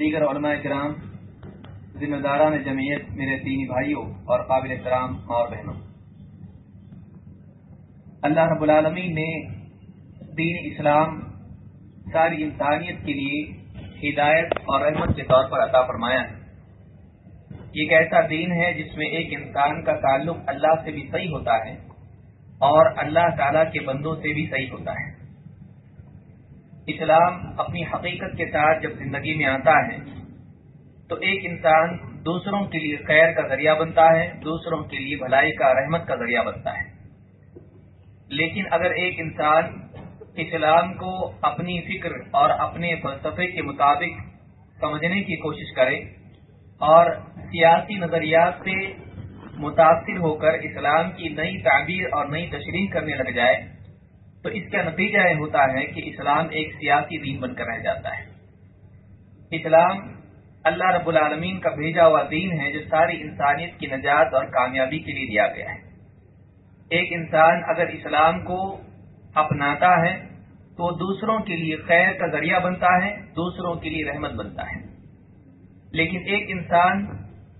دیگر علماء کرام، ذمہ داران جمعیت میرے دینی بھائیوں اور قابل احترام اور بہنوں۔ اللہ رب العالمین نے دین اسلام ساری انسانیت کے لیے ہدایت اور رحمت کے طور پر عطا فرمایا ہے۔ یہ ایک ایسا دین ہے جس میں ایک انسان کا تعلق اللہ سے بھی صحیح ہوتا ہے اور اللہ تعالی کے بندوں سے بھی صحیح ہوتا ہے۔ اسلام اپنی حقیقت کے ساتھ جب زندگی میں آتا ہے، تو ایک انسان دوسروں کے لیے خیر کا ذریعہ بنتا ہے، دوسروں کے لیے بھلائی کا، رحمت کا ذریعہ بنتا ہے۔ لیکن اگر ایک انسان اسلام کو اپنی فکر اور اپنے فلسفے کے مطابق سمجھنے کی کوشش کرے اور سیاسی نظریات سے متاثر ہو کر اسلام کی نئی تعبیر اور نئی تشریح کرنے لگ جائے تو اس کا نتیجہ یہ ہوتا ہے کہ اسلام ایک سیاسی دین بن کر رہ جاتا ہے۔ اسلام اللہ رب العالمین کا بھیجا ہوا دین ہے جو ساری انسانیت کی نجات اور کامیابی کے لیے دیا گیا ہے۔ ایک انسان اگر اسلام کو اپناتا ہے تو دوسروں کے لیے خیر کا ذریعہ بنتا ہے، دوسروں کے لیے رحمت بنتا ہے۔ لیکن ایک انسان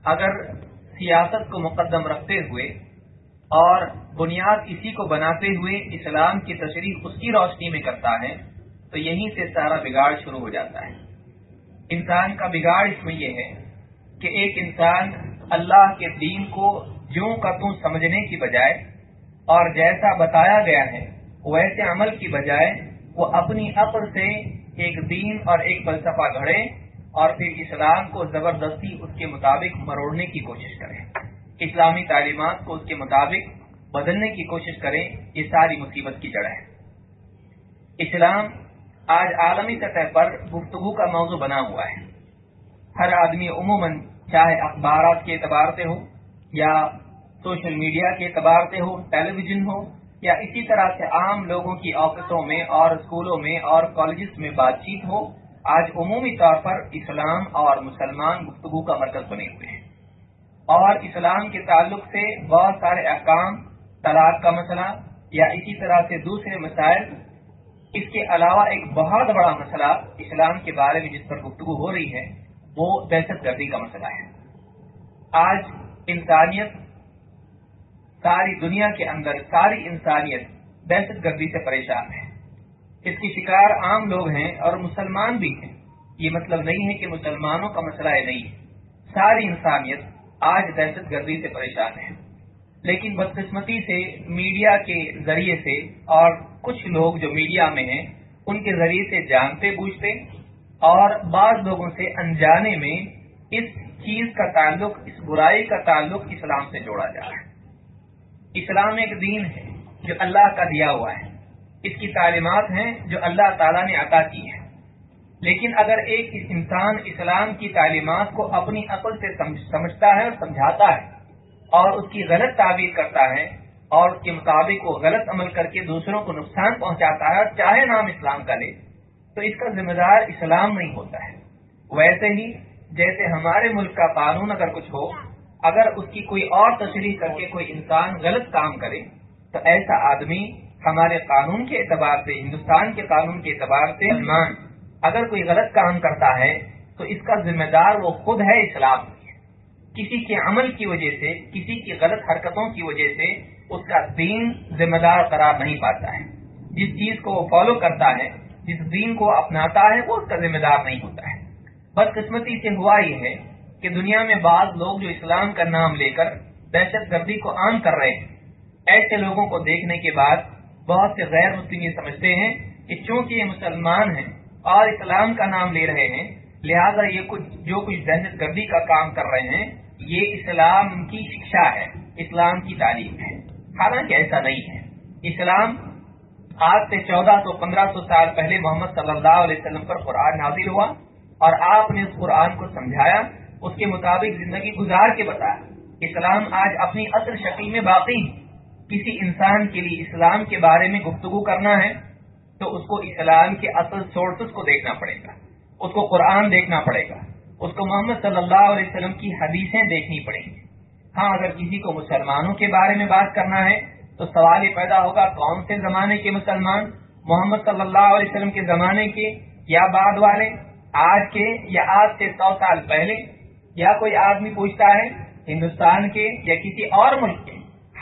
اگر سیاست کو مقدم رکھتے ہوئے اور بنیاد اسی کو بناتے ہوئے اسلام کی تشریح اس کی روشنی میں کرتا ہے، تو یہیں سے سارا بگاڑ شروع ہو جاتا ہے۔ انسان کا بگاڑ اس میں یہ ہے کہ ایک انسان اللہ کے دین کو جوں کا توں سمجھنے کی بجائے اور جیسا بتایا گیا ہے، ویسے عمل کی بجائے وہ اپنی عقل سے ایک دین اور ایک فلسفہ گھڑے اور پھر اسلام کو زبردستی اس کے مطابق مروڑنے کی کوشش کریں اسلامی تعلیمات کو اس کے مطابق بدلنے کی کوشش کریں، یہ ساری مصیبت کی جڑ ہے۔ اسلام آج عالمی سطح پر گفتگو کا موضوع بنا ہوا ہے۔ ہر آدمی عموماً چاہے اخبارات کے اعتبار سے ہو یا سوشل میڈیا کے اعتبار سے ہو ٹیلی ویژن ہو، یا اسی طرح سے عام لوگوں کی آفسوں میں اور اسکولوں میں اور کالجز میں بات چیت ہو، آج عمومی طور پر اسلام اور مسلمان گفتگو کا مرکز بنے ہوئے ہیں۔ اور اسلام کے تعلق سے بہت سارے احکام، طلاق کا مسئلہ یا اسی طرح سے دوسرے مسائل، اس کے علاوہ ایک بہت بڑا مسئلہ اسلام کے بارے میں جس پر گفتگو ہو رہی ہے، وہ دہشت گردی کا مسئلہ ہے۔ آج انسانیت، ساری دنیا کے اندر ساری انسانیت دہشت گردی سے پریشان ہے۔ اس کی شکار عام لوگ ہیں اور مسلمان بھی ہیں۔ یہ مطلب نہیں ہے کہ مسلمانوں کا مسئلہ ہے نہیں ساری انسانیت آج دہشت گردی سے پریشان ہے لیکن بدقسمتی سے میڈیا کے ذریعے سے اور کچھ لوگ جو میڈیا میں ہیں، ان کے ذریعے سے جانتے، بوجھتے اور بعض لوگوں سے انجانے میں اس چیز کا تعلق، اس برائی کا تعلق اسلام سے جوڑا جا رہا ہے۔ اسلام ایک دین ہے جو اللہ کا دیا ہوا ہے۔ اس کی تعلیمات ہیں جو اللہ تعالیٰ نے عطا کی ہیں۔ لیکن اگر ایک انسان اسلام کی تعلیمات کو اپنی عقل سے سمجھتا ہے اور سمجھاتا ہے اور اس کی غلط تعبیر کرتا ہے اور اس کے مطابق وہ غلط عمل کر کے دوسروں کو نقصان پہنچاتا ہے اور چاہے نام اسلام کا لے، تو اس کا ذمہ دار اسلام نہیں ہوتا ہے۔ ویسے ہی جیسے ہمارے ملک کا قانون اگر کچھ ہو، اگر اس کی کوئی اور تشریح کر کے کوئی انسان غلط کام کرے، تو ایسا آدمی ہمارے قانون کے اعتبار سے، ہندوستان کے قانون کے اعتبار سے مسلمان اگر کوئی غلط کام کرتا ہے تو اس کا ذمہ دار وہ خود ہے اسلام کسی کے عمل کی وجہ سے، کسی کی غلط حرکتوں کی وجہ سے اس کا دین ذمہ دار قرار نہیں پاتا ہے۔ جس چیز کو وہ فالو کرتا ہے، جس دین کو اپناتا ہے، وہ اس کا ذمہ دار نہیں ہوتا ہے۔ بدقسمتی سے ہوا یہ ہے کہ دنیا میں بعض لوگ جو اسلام کا نام لے کر دہشت گردی کو عام کر رہے ہیں، ایسے لوگوں کو دیکھنے کے بعد بہت سے غیر مسلم یہ سمجھتے ہیں کہ چونکہ یہ مسلمان ہیں اور اسلام کا نام لے رہے ہیں، لہذا یہ کچھ جو کچھ دہشت گردی کا کام کر رہے ہیں، یہ اسلام کی شکشا ہے، اسلام کی تعلیم ہے۔ حالانکہ ایسا نہیں ہے۔ اسلام آج سے چودہ سو، پندرہ سو سال پہلے محمد صلی اللہ علیہ وسلم پر قرآن نازل ہوا اور آپ نے اس قرآن کو سمجھایا، اس کے مطابق زندگی گزار کے بتایا۔ اسلام آج اپنی اصل شکل میں باقی کسی انسان کے لیے اسلام کے بارے میں گفتگو کرنا ہے تو اس کو اسلام کے اصل سورسز کو دیکھنا پڑے گا۔ اس کو قرآن دیکھنا پڑے گا۔ اس کو محمد صلی اللہ علیہ وسلم کی حدیثیں دیکھنی پڑیں گی۔ ہاں اگر کسی کو مسلمانوں کے بارے میں بات کرنا ہے، تو سوال یہ پیدا ہوگا، کون سے زمانے کے مسلمان؟ محمد صلی اللہ علیہ وسلم کے زمانے کے یا بعد والے؟ آج کے یا آج سے سو سال پہلے؟ یا کوئی آدمی پوچھتا ہے، ہندوستان کے یا کسی اور ملک کے؟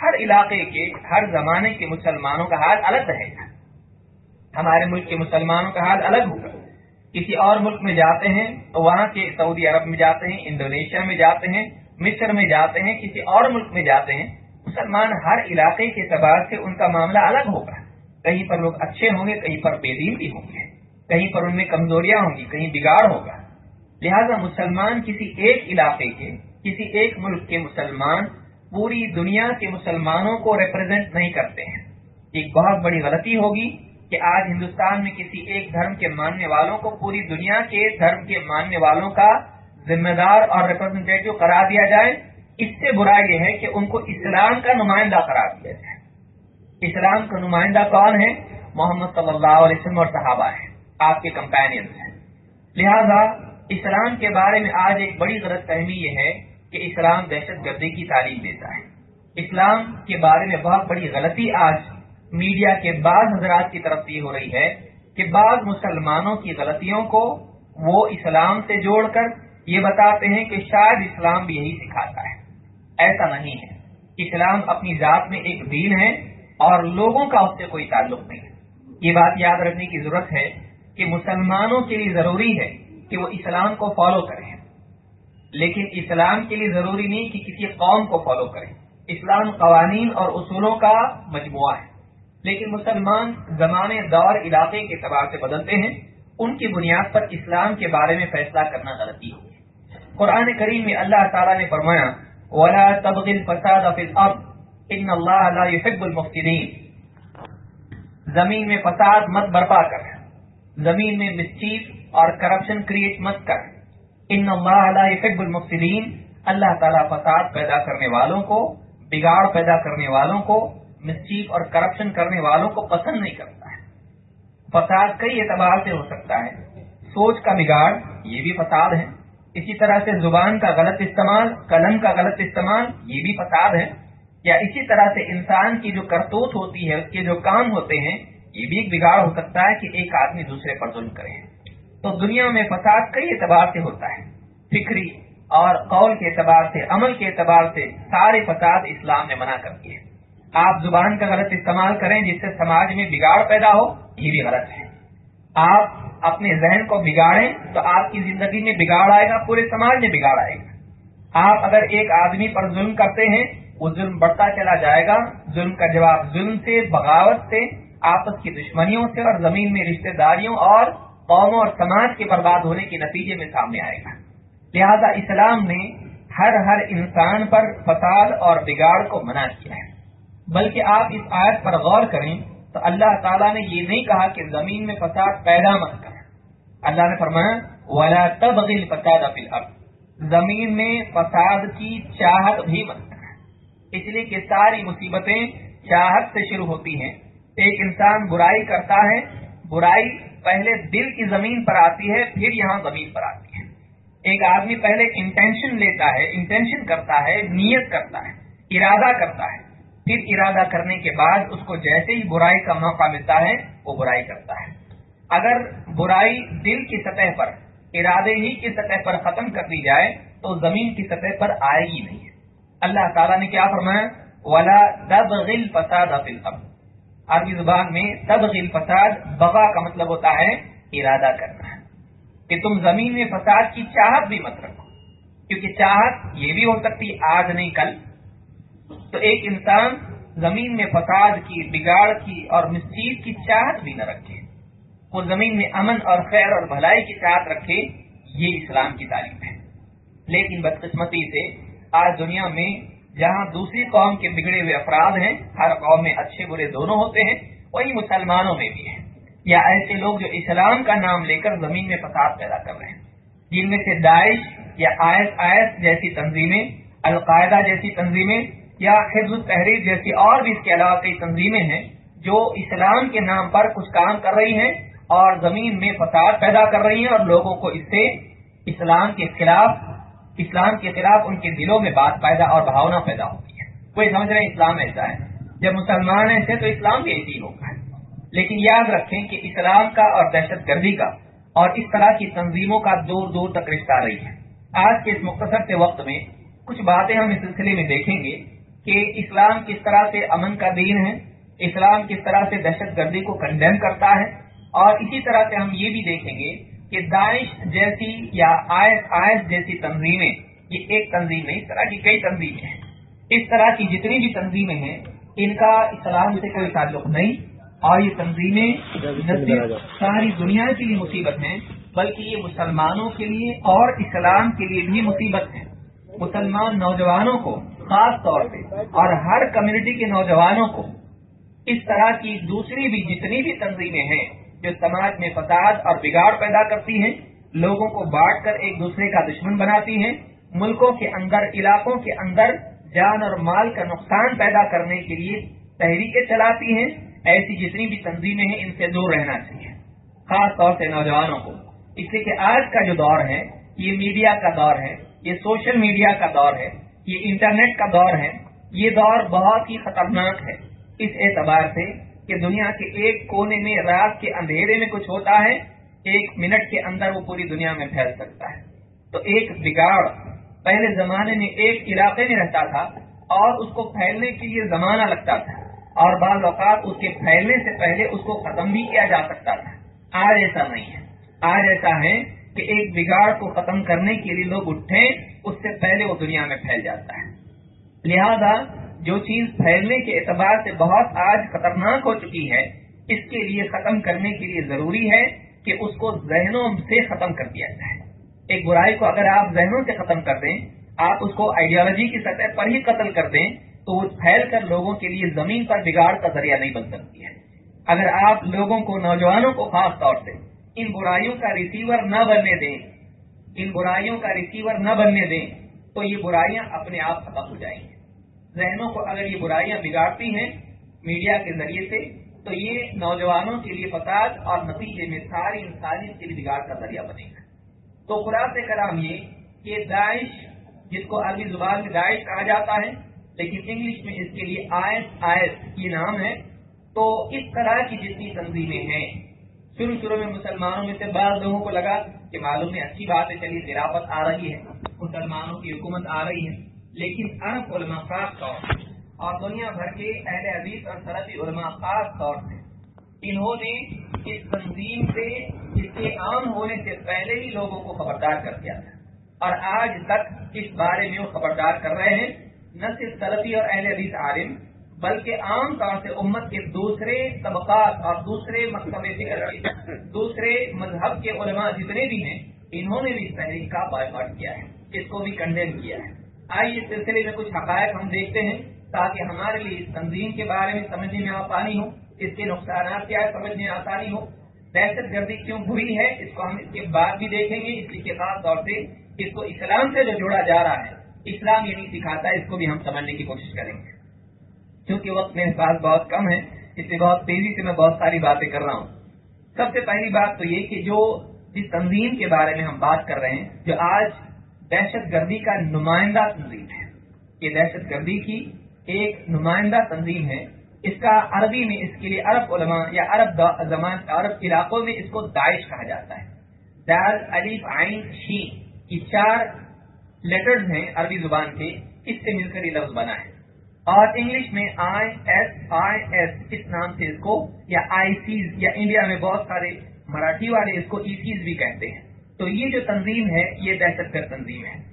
ہر علاقے کے، ہر زمانے کے مسلمانوں کا حال الگ رہے گا۔ ہمارے ملک کے مسلمانوں کا حال الگ ہوگا۔ کسی اور ملک میں جاتے ہیں تو وہاں کے سعودی عرب میں جاتے ہیں، انڈونیشیا میں جاتے ہیں، مصر میں جاتے ہیں، کسی اور ملک میں جاتے ہیں، مسلمان ہر علاقے کے اعتبار سے ان کا معاملہ الگ ہوگا۔ کہیں پر لوگ اچھے ہوں گے، کہیں پر بے دین بھی ہوں گے۔ کہیں پر ان میں کمزوریاں ہوں گی، کہیں بگاڑ ہوگا۔ لہذا مسلمان کسی ایک علاقے کے، کسی ایک ملک کے مسلمان پوری دنیا کے مسلمانوں کو ریپرزینٹ نہیں کرتے ہیں۔ ایک بہت بڑی غلطی ہوگی۔ کہ آج ہندوستان میں کسی ایک دھرم کے ماننے والوں کو پوری دنیا کے دھرم کے ماننے والوں کا ذمہ دار اور ریپرزینٹیو قرار دیا جائے، اس سے برا یہ ہے کہ ان کو اسلام کا نمائندہ قرار دیا جائے۔ اسلام کا نمائندہ کون ہے؟ محمد صلی اللہ علیہ وسلم اور صحابہ ہیں، آپ کے کمپینئنس ہیں۔ لہذا اسلام کے بارے میں آج ایک بڑی غلط فہمی یہ ہے کہ اسلام دہشت گردی کی تعلیم دیتا ہے۔ اسلام کے بارے میں بہت بڑی غلطی آج میڈیا کے بعض حضرات کی طرف سے یہ ہو رہی ہے کہ بعض مسلمانوں کی غلطیوں کو وہ اسلام سے جوڑ کر یہ بتاتے ہیں کہ شاید اسلام بھی یہی سکھاتا ہے۔ ایسا نہیں ہے۔ اسلام اپنی ذات میں ایک دین ہے اور لوگوں کا اس سے کوئی تعلق نہیں۔ ہے یہ بات یاد رکھنے کی ضرورت ہے کہ مسلمانوں کے لیے ضروری ہے کہ وہ اسلام کو فالو کریں۔ لیکن اسلام کے لیے ضروری نہیں کہ کسی قوم کو فالو کریں۔ اسلام قوانین اور اصولوں کا مجموعہ ہے۔ لیکن مسلمان زمانے دور علاقے کے اعتبار سے بدلتے ہیں۔ ان کی بنیاد پر اسلام کے بارے میں فیصلہ کرنا غلطی ہوگی قرآن کریم میں اللہ تعالیٰ نے فرمایا، ولا تبغل فساد ان اللہ يحب المفسدين زمین میں فساد مت برپا کر۔ زمین میں مسچیف اور کرپشن کریٹ مت کر۔ ان اللہ يحب المفسدين۔ اللہ تعالیٰ فساد پیدا کرنے والوں کو، بگاڑ پیدا کرنے والوں کو مسچیف اور کرپشن کرنے والوں کو پسند نہیں کرتا ہے۔ فساد کئی اعتبار سے ہو سکتا ہے۔ سوچ کا بگاڑ، یہ بھی فساد ہے۔ اسی طرح سے زبان کا غلط استعمال، قلم کا غلط استعمال، یہ بھی فساد ہے۔ یا اسی طرح سے انسان کی جو کرتوت ہوتی ہے، اس کے جو کام ہوتے ہیں، یہ بھی ایک بگاڑ ہو سکتا ہے کہ ایک آدمی دوسرے پر ظلم کرے۔ تو دنیا میں فساد کئی اعتبار سے ہوتا ہے۔ فکری اور قول کے اعتبار سے، عمل کے اعتبار سے سارے فساد اسلام نے منع کر دیے۔ آپ زبان کا غلط استعمال کریں جس سے سماج میں بگاڑ پیدا ہو، یہ بھی غلط ہے۔ آپ اپنے ذہن کو بگاڑیں تو آپ کی زندگی میں بگاڑ آئے گا، پورے سماج میں بگاڑ آئے گا۔ آپ اگر ایک آدمی پر ظلم کرتے ہیں، وہ ظلم بڑھتا چلا جائے گا۔ ظلم کا جواب ظلم سے، بغاوت سے، آپس کی دشمنیوں سے اور زمین میں رشتہ داریوں اور قوموں اور سماج کے برباد ہونے کے نتیجے میں سامنے آئے گا۔ لہذا اسلام نے ہر ہر انسان پر فساد اور بگاڑ کو منع کیا ہے۔ بلکہ آپ اس آیت پر غور کریں تو اللہ تعالیٰ نے یہ نہیں کہا کہ زمین میں فساد پیدا مت کر۔ اللہ نے فرمایا، ولا تبغل فساد زمین میں فساد کی چاہت بھی مت کر۔ اس لیے کہ ساری مصیبتیں چاہت سے شروع ہوتی ہیں۔ ایک انسان برائی کرتا ہے، برائی پہلے دل کی زمین پر آتی ہے، پھر یہاں زمین پر آتی ہے۔ ایک آدمی پہلے انٹینشن لیتا ہے انٹینشن کرتا ہے، نیت کرتا ہے، ارادہ کرتا ہے۔ پھر ارادہ کرنے کے بعد اس کو جیسے ہی برائی کا موقع ملتا ہے، وہ برائی کرتا ہے۔ اگر برائی دل کی سطح پر، ارادے ہی کی سطح پر ختم کر دی جائے، تو زمین کی سطح پر آئے گی نہیں۔ اللہ تعالیٰ نے کیا فرمایا؟ ولا تبغل فساد عربی زبان میں تبغل فساد، بغا کا مطلب ہوتا ہے ارادہ کرنا۔ کہ تم زمین میں فساد کی چاہت بھی مت رکھو، کیونکہ چاہت یہ بھی ہو سکتی، آج نہیں کل۔ تو ایک انسان زمین میں فساد کی، بگاڑ کی اور مسجد کی چاہت بھی نہ رکھے۔ وہ زمین میں امن اور خیر اور بھلائی کی چاہت رکھے، یہ اسلام کی تعلیم ہے۔ لیکن بدقسمتی سے آج دنیا میں جہاں دوسری قوم کے بگڑے ہوئے افراد ہیں، ہر قوم میں اچھے برے دونوں ہوتے ہیں، وہی مسلمانوں میں بھی ہیں۔ یا ایسے لوگ جو اسلام کا نام لے کر زمین میں فساد پیدا کر رہے ہیں۔ جن میں سے داعش یا آئس آئس جیسی تنظیمیں، القاعدہ جیسی تنظیمیں یا حفظ التحریر جیسی اور بھی اس کے علاوہ کئی تنظیمیں ہیں جو اسلام کے نام پر کچھ کام کر رہی ہیں اور زمین میں فساد پیدا کر رہی ہیں اور لوگوں کو اس سے اسلام کے خلاف، اسلام کے خلاف ان کے دلوں میں بات پیدا اور بھاؤنا پیدا ہوتی ہے۔ کوئی سمجھ رہے ہیں اسلام ایسا ہے؟ جب مسلمان ایسے تو اسلام بھی ایسی ہوگا لیکن یاد رکھیں کہ اسلام کا اور دہشت گردی کا اور اس طرح کی تنظیموں کا دور دور تک رشتہ رہی ہے۔ آج کے اس مختصر سے وقت میں کچھ باتیں ہم اس سلسلے میں دیکھیں گے۔ کہ اسلام کس طرح سے امن کا دین ہے، اسلام کس طرح سے دہشت گردی کو کنڈیم کرتا ہے، اور اسی طرح سے ہم یہ بھی دیکھیں گے کہ داعش جیسی یا آئس آئس جیسی تنظیمیں، یہ ایک تنظیم ہے، اس طرح کی کئی تنظیمیں ہیں۔ اس طرح کی جتنی بھی تنظیمیں ہیں، ان کا اسلام سے کوئی تعلق نہیں، اور یہ تنظیمیں ساری دنیا کے لیے مصیبت ہیں، بلکہ یہ مسلمانوں کے لیے اور اسلام کے لیے بھی مصیبت ہے مسلمان نوجوانوں کو خاص طور پہ اور ہر کمیونٹی کے نوجوانوں کو اس طرح کی دوسری بھی جتنی بھی تنظیمیں ہیں جو سماج میں فساد اور بگاڑ پیدا کرتی ہیں، لوگوں کو بانٹ کر ایک دوسرے کا دشمن بناتی ہیں، ملکوں کے اندر، علاقوں کے اندر جان اور مال کا نقصان پیدا کرنے کے لیے تحریکیں چلاتی ہیں۔ ایسی جتنی بھی تنظیمیں ہیں، ان سے دور رہنا چاہیے۔ خاص طور سے نوجوانوں کو۔ اس لیے کہ آج کا جو دور ہے، یہ میڈیا کا دور ہے، یہ سوشل میڈیا کا دور ہے۔ یہ انٹرنیٹ کا دور ہے، یہ دور بہت ہی خطرناک ہے۔ اس اعتبار سے کہ دنیا کے ایک کونے میں، رات کے اندھیرے میں کچھ ہوتا ہے، ایک منٹ کے اندر وہ پوری دنیا میں پھیل سکتا ہے۔ تو ایک بگاڑ پہلے زمانے میں ایک علاقے میں رہتا تھا اور اس کو پھیلنے کے لیے زمانہ لگتا تھا۔ اور بعض اوقات اس کے پھیلنے سے پہلے اس کو ختم بھی کیا جا سکتا تھا۔ آج ایسا نہیں ہے۔ آج ایسا ہے کہ ایک بگاڑ کو ختم کرنے کے لیے لوگ اٹھیں اس سے پہلے وہ دنیا میں پھیل جاتا ہے۔ لہذا جو چیز پھیلنے کے اعتبار سے بہت آج خطرناک ہو چکی ہے، اس کے لیے ختم کرنے کے لیے ضروری ہے کہ اس کو ذہنوں سے ختم کر دیا جائے۔ ایک برائی کو اگر آپ ذہنوں سے ختم کر دیں، آپ اس کو آئیڈیالوجی کی سطح پر ہی قتل کر دیں، تو وہ پھیل کر لوگوں کے لیے زمین پر بگاڑ کا ذریعہ نہیں بن سکتی ہے۔ اگر آپ لوگوں کو، نوجوانوں کو خاص طور سے ان برائیوں کا ریسیور نہ بننے دیں ان برائیوں کا ریسیور نہ بننے دیں، تو یہ برائیاں اپنے آپ ختم ہو جائیں گی۔ ذہنوں کو اگر یہ برائیاں بگاڑتی ہیں میڈیا کے ذریعے سے، تو یہ نوجوانوں کے لیے فساد اور نتیجے میں ساری انسانیت کے لیے بگاڑ کا ذریعہ بنے گا۔ تو خلاص کرام یہ کہ داعش، جس کو عربی زبان میں داعش کہا جاتا ہے، لیکن انگلش میں اس کے لیے آئس آئس یہ نام ہے، تو اس طرح کی جتنی تنظیمیں ہیں شروع شروع میں مسلمانوں میں سے بعض لوگوں کو لگا کہ معلوم میں اچھی بات ہے، چلیے خلافت آ رہی ہے، مسلمانوں کی حکومت آ رہی ہے۔ لیکن عرب علماء خاص طور اور دنیا بھر کے اہل عزیز اور سرحدی علماء خاص طور سے انہوں نے اس تنظیم سے، اس کے عام ہونے سے پہلے ہی لوگوں کو خبردار کر دیا تھا۔ اور آج تک اس بارے میں وہ خبردار کر رہے ہیں۔ نہ صرف سلفی اور اہل عزیز عالم بلکہ عام طور سے امت کے دوسرے طبقات اور دوسرے مکتب دوسرے مذہب کے علماء جتنے بھی ہیں، انہوں نے بھی اس تحریک کا بائیکاٹ کیا ہے، اس کو بھی کنڈیم کیا ہے۔ آئیے اس سلسلے میں کچھ حقائق ہم دیکھتے ہیں تاکہ ہمارے لیے اس تنظیم کے بارے میں سمجھنے میں آسانی ہو، اس کے نقصانات کیا ہے سمجھنے میں آسانی ہو۔ دہشت گردی کیوں بری ہے؟ اس کو ہم اس کے بعد بھی دیکھیں گے۔ اس کے خاص طور سے اس کو اسلام سے جو جوڑا جا رہا ہے، اسلام یہ نہیں سکھاتا اس کو بھی ہم سمجھنے کی کوشش کریں گے۔ کیونکہ وقت میرے پاس بہت کم ہے، اس لیے بہت تیزی سے میں بہت ساری باتیں کر رہا ہوں۔ سب سے پہلی بات تو یہ کہ جو جس تنظیم کے بارے میں ہم بات کر رہے ہیں، جو آج دہشت گردی کا نمائندہ تنظیم ہے۔ یہ دہشت گردی کی ایک نمائندہ تنظیم ہے۔ اس کا عربی میں اس کے لیے عرب علماء یا عرب زمان، عرب علاقوں میں اس کو داعش کہا جاتا ہے۔ دال علیف عین شی یہ چار لیٹرز ہیں عربی زبان کے، اس سے مل کر یہ لفظ بنا ہے۔ اور انگلش میں آئی ایس آئی ایس اس نام سے اس کو، یا آئی سیز یا انڈیا میں بہت سارے مراٹھی والے اس کو e ای سیز بھی کہتے ہیں۔ تو یہ جو تنظیم ہے، یہ دہشت گرد تنظیم ہے۔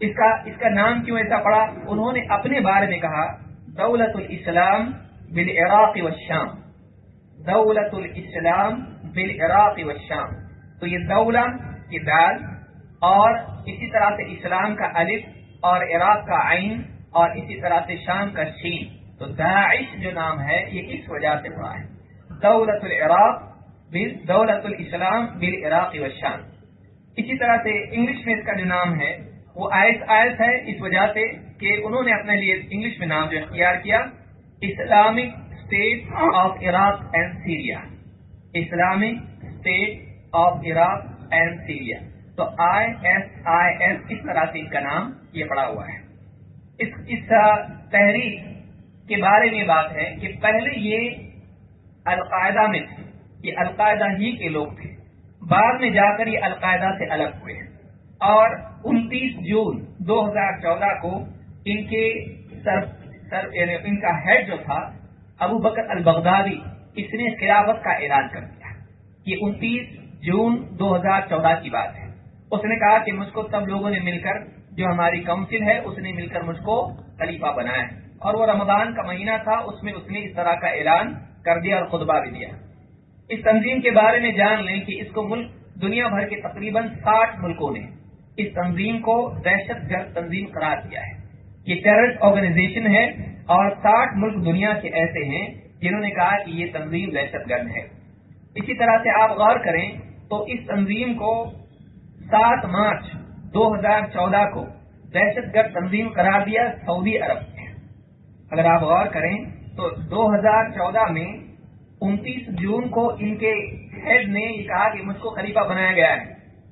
اس کا اس کا نام کیوں ایسا پڑا؟ انہوں نے اپنے بارے میں کہا، دولت الاسلام بالعراق والشام۔ دولت الاسلام بالعراق والشام۔ تو یہ دولہ یہ دال، اور اسی طرح سے اسلام کا الف اور عراق کا عین۔ اور اسی طرح سے شام کا شین تو داعش جو نام ہے، یہ اس وجہ سے پڑا ہے۔ دولت العراق دولت الاسلام بالعراق والشام۔ اسی طرح سے انگلش میں اس کا جو نام ہے، وہ آئس آئس ہے، اس وجہ سے کہ انہوں نے اپنے لیے انگلش میں نام جو اختیار کیا Islamic State of Iraq and Syria Islamic State of Iraq and Syria تو آئی ایس آئی ایس اس طرح سے اس کا نام یہ پڑا ہوا ہے۔ اس اس تحریک کے بارے میں بات ہے کہ پہلے یہ القاعدہ میں تھے، یہ القاعدہ ہی کے لوگ تھے۔ بعد میں جا کر یہ القاعدہ سے الگ ہوئے۔ اور انتیس جون دو ہزار چودہ کو ان کے سر سر یعنی ان کا ہیڈ جو تھا، ابو بکر البغدادی اس نے خلافت کا اعلان کر دیا۔ یہ انتیس جون دو ہزار چودہ کی بات ہے۔ اس نے کہا کہ مجھ کو سب لوگوں نے مل کر جو ہماری کاؤنسل ہے، اس نے مل کر مجھ کو خلیفہ بنایا۔ اور وہ رمضان کا مہینہ تھا، اس میں اس نے اس طرح کا اعلان کر دیا اور خطبہ بھی دیا۔ اس تنظیم کے بارے میں جان لیں کہ اس کو ملک، دنیا بھر کے تقریباً ساٹھ ملکوں نے اس تنظیم کو دہشت گرد تنظیم قرار دیا ہے۔ یہ ٹیررسٹ آرگنائزیشن ہے اور ساٹھ ملک دنیا کے ایسے ہیں جنہوں نے کہا کہ یہ تنظیم دہشت گرد ہے۔ اسی طرح سے آپ غور کریں تو اس تنظیم کو سات مارچ دو ہزار چودہ کو دہشت گرد تنظیم قرار دیا سعودی عرب نے۔ اگر آپ غور کریں تو دو ہزار چودہ میں انتیس جون کو ان کے ہیڈ نے یہ کہا کہ مجھ کو خلیفہ بنایا گیا ہے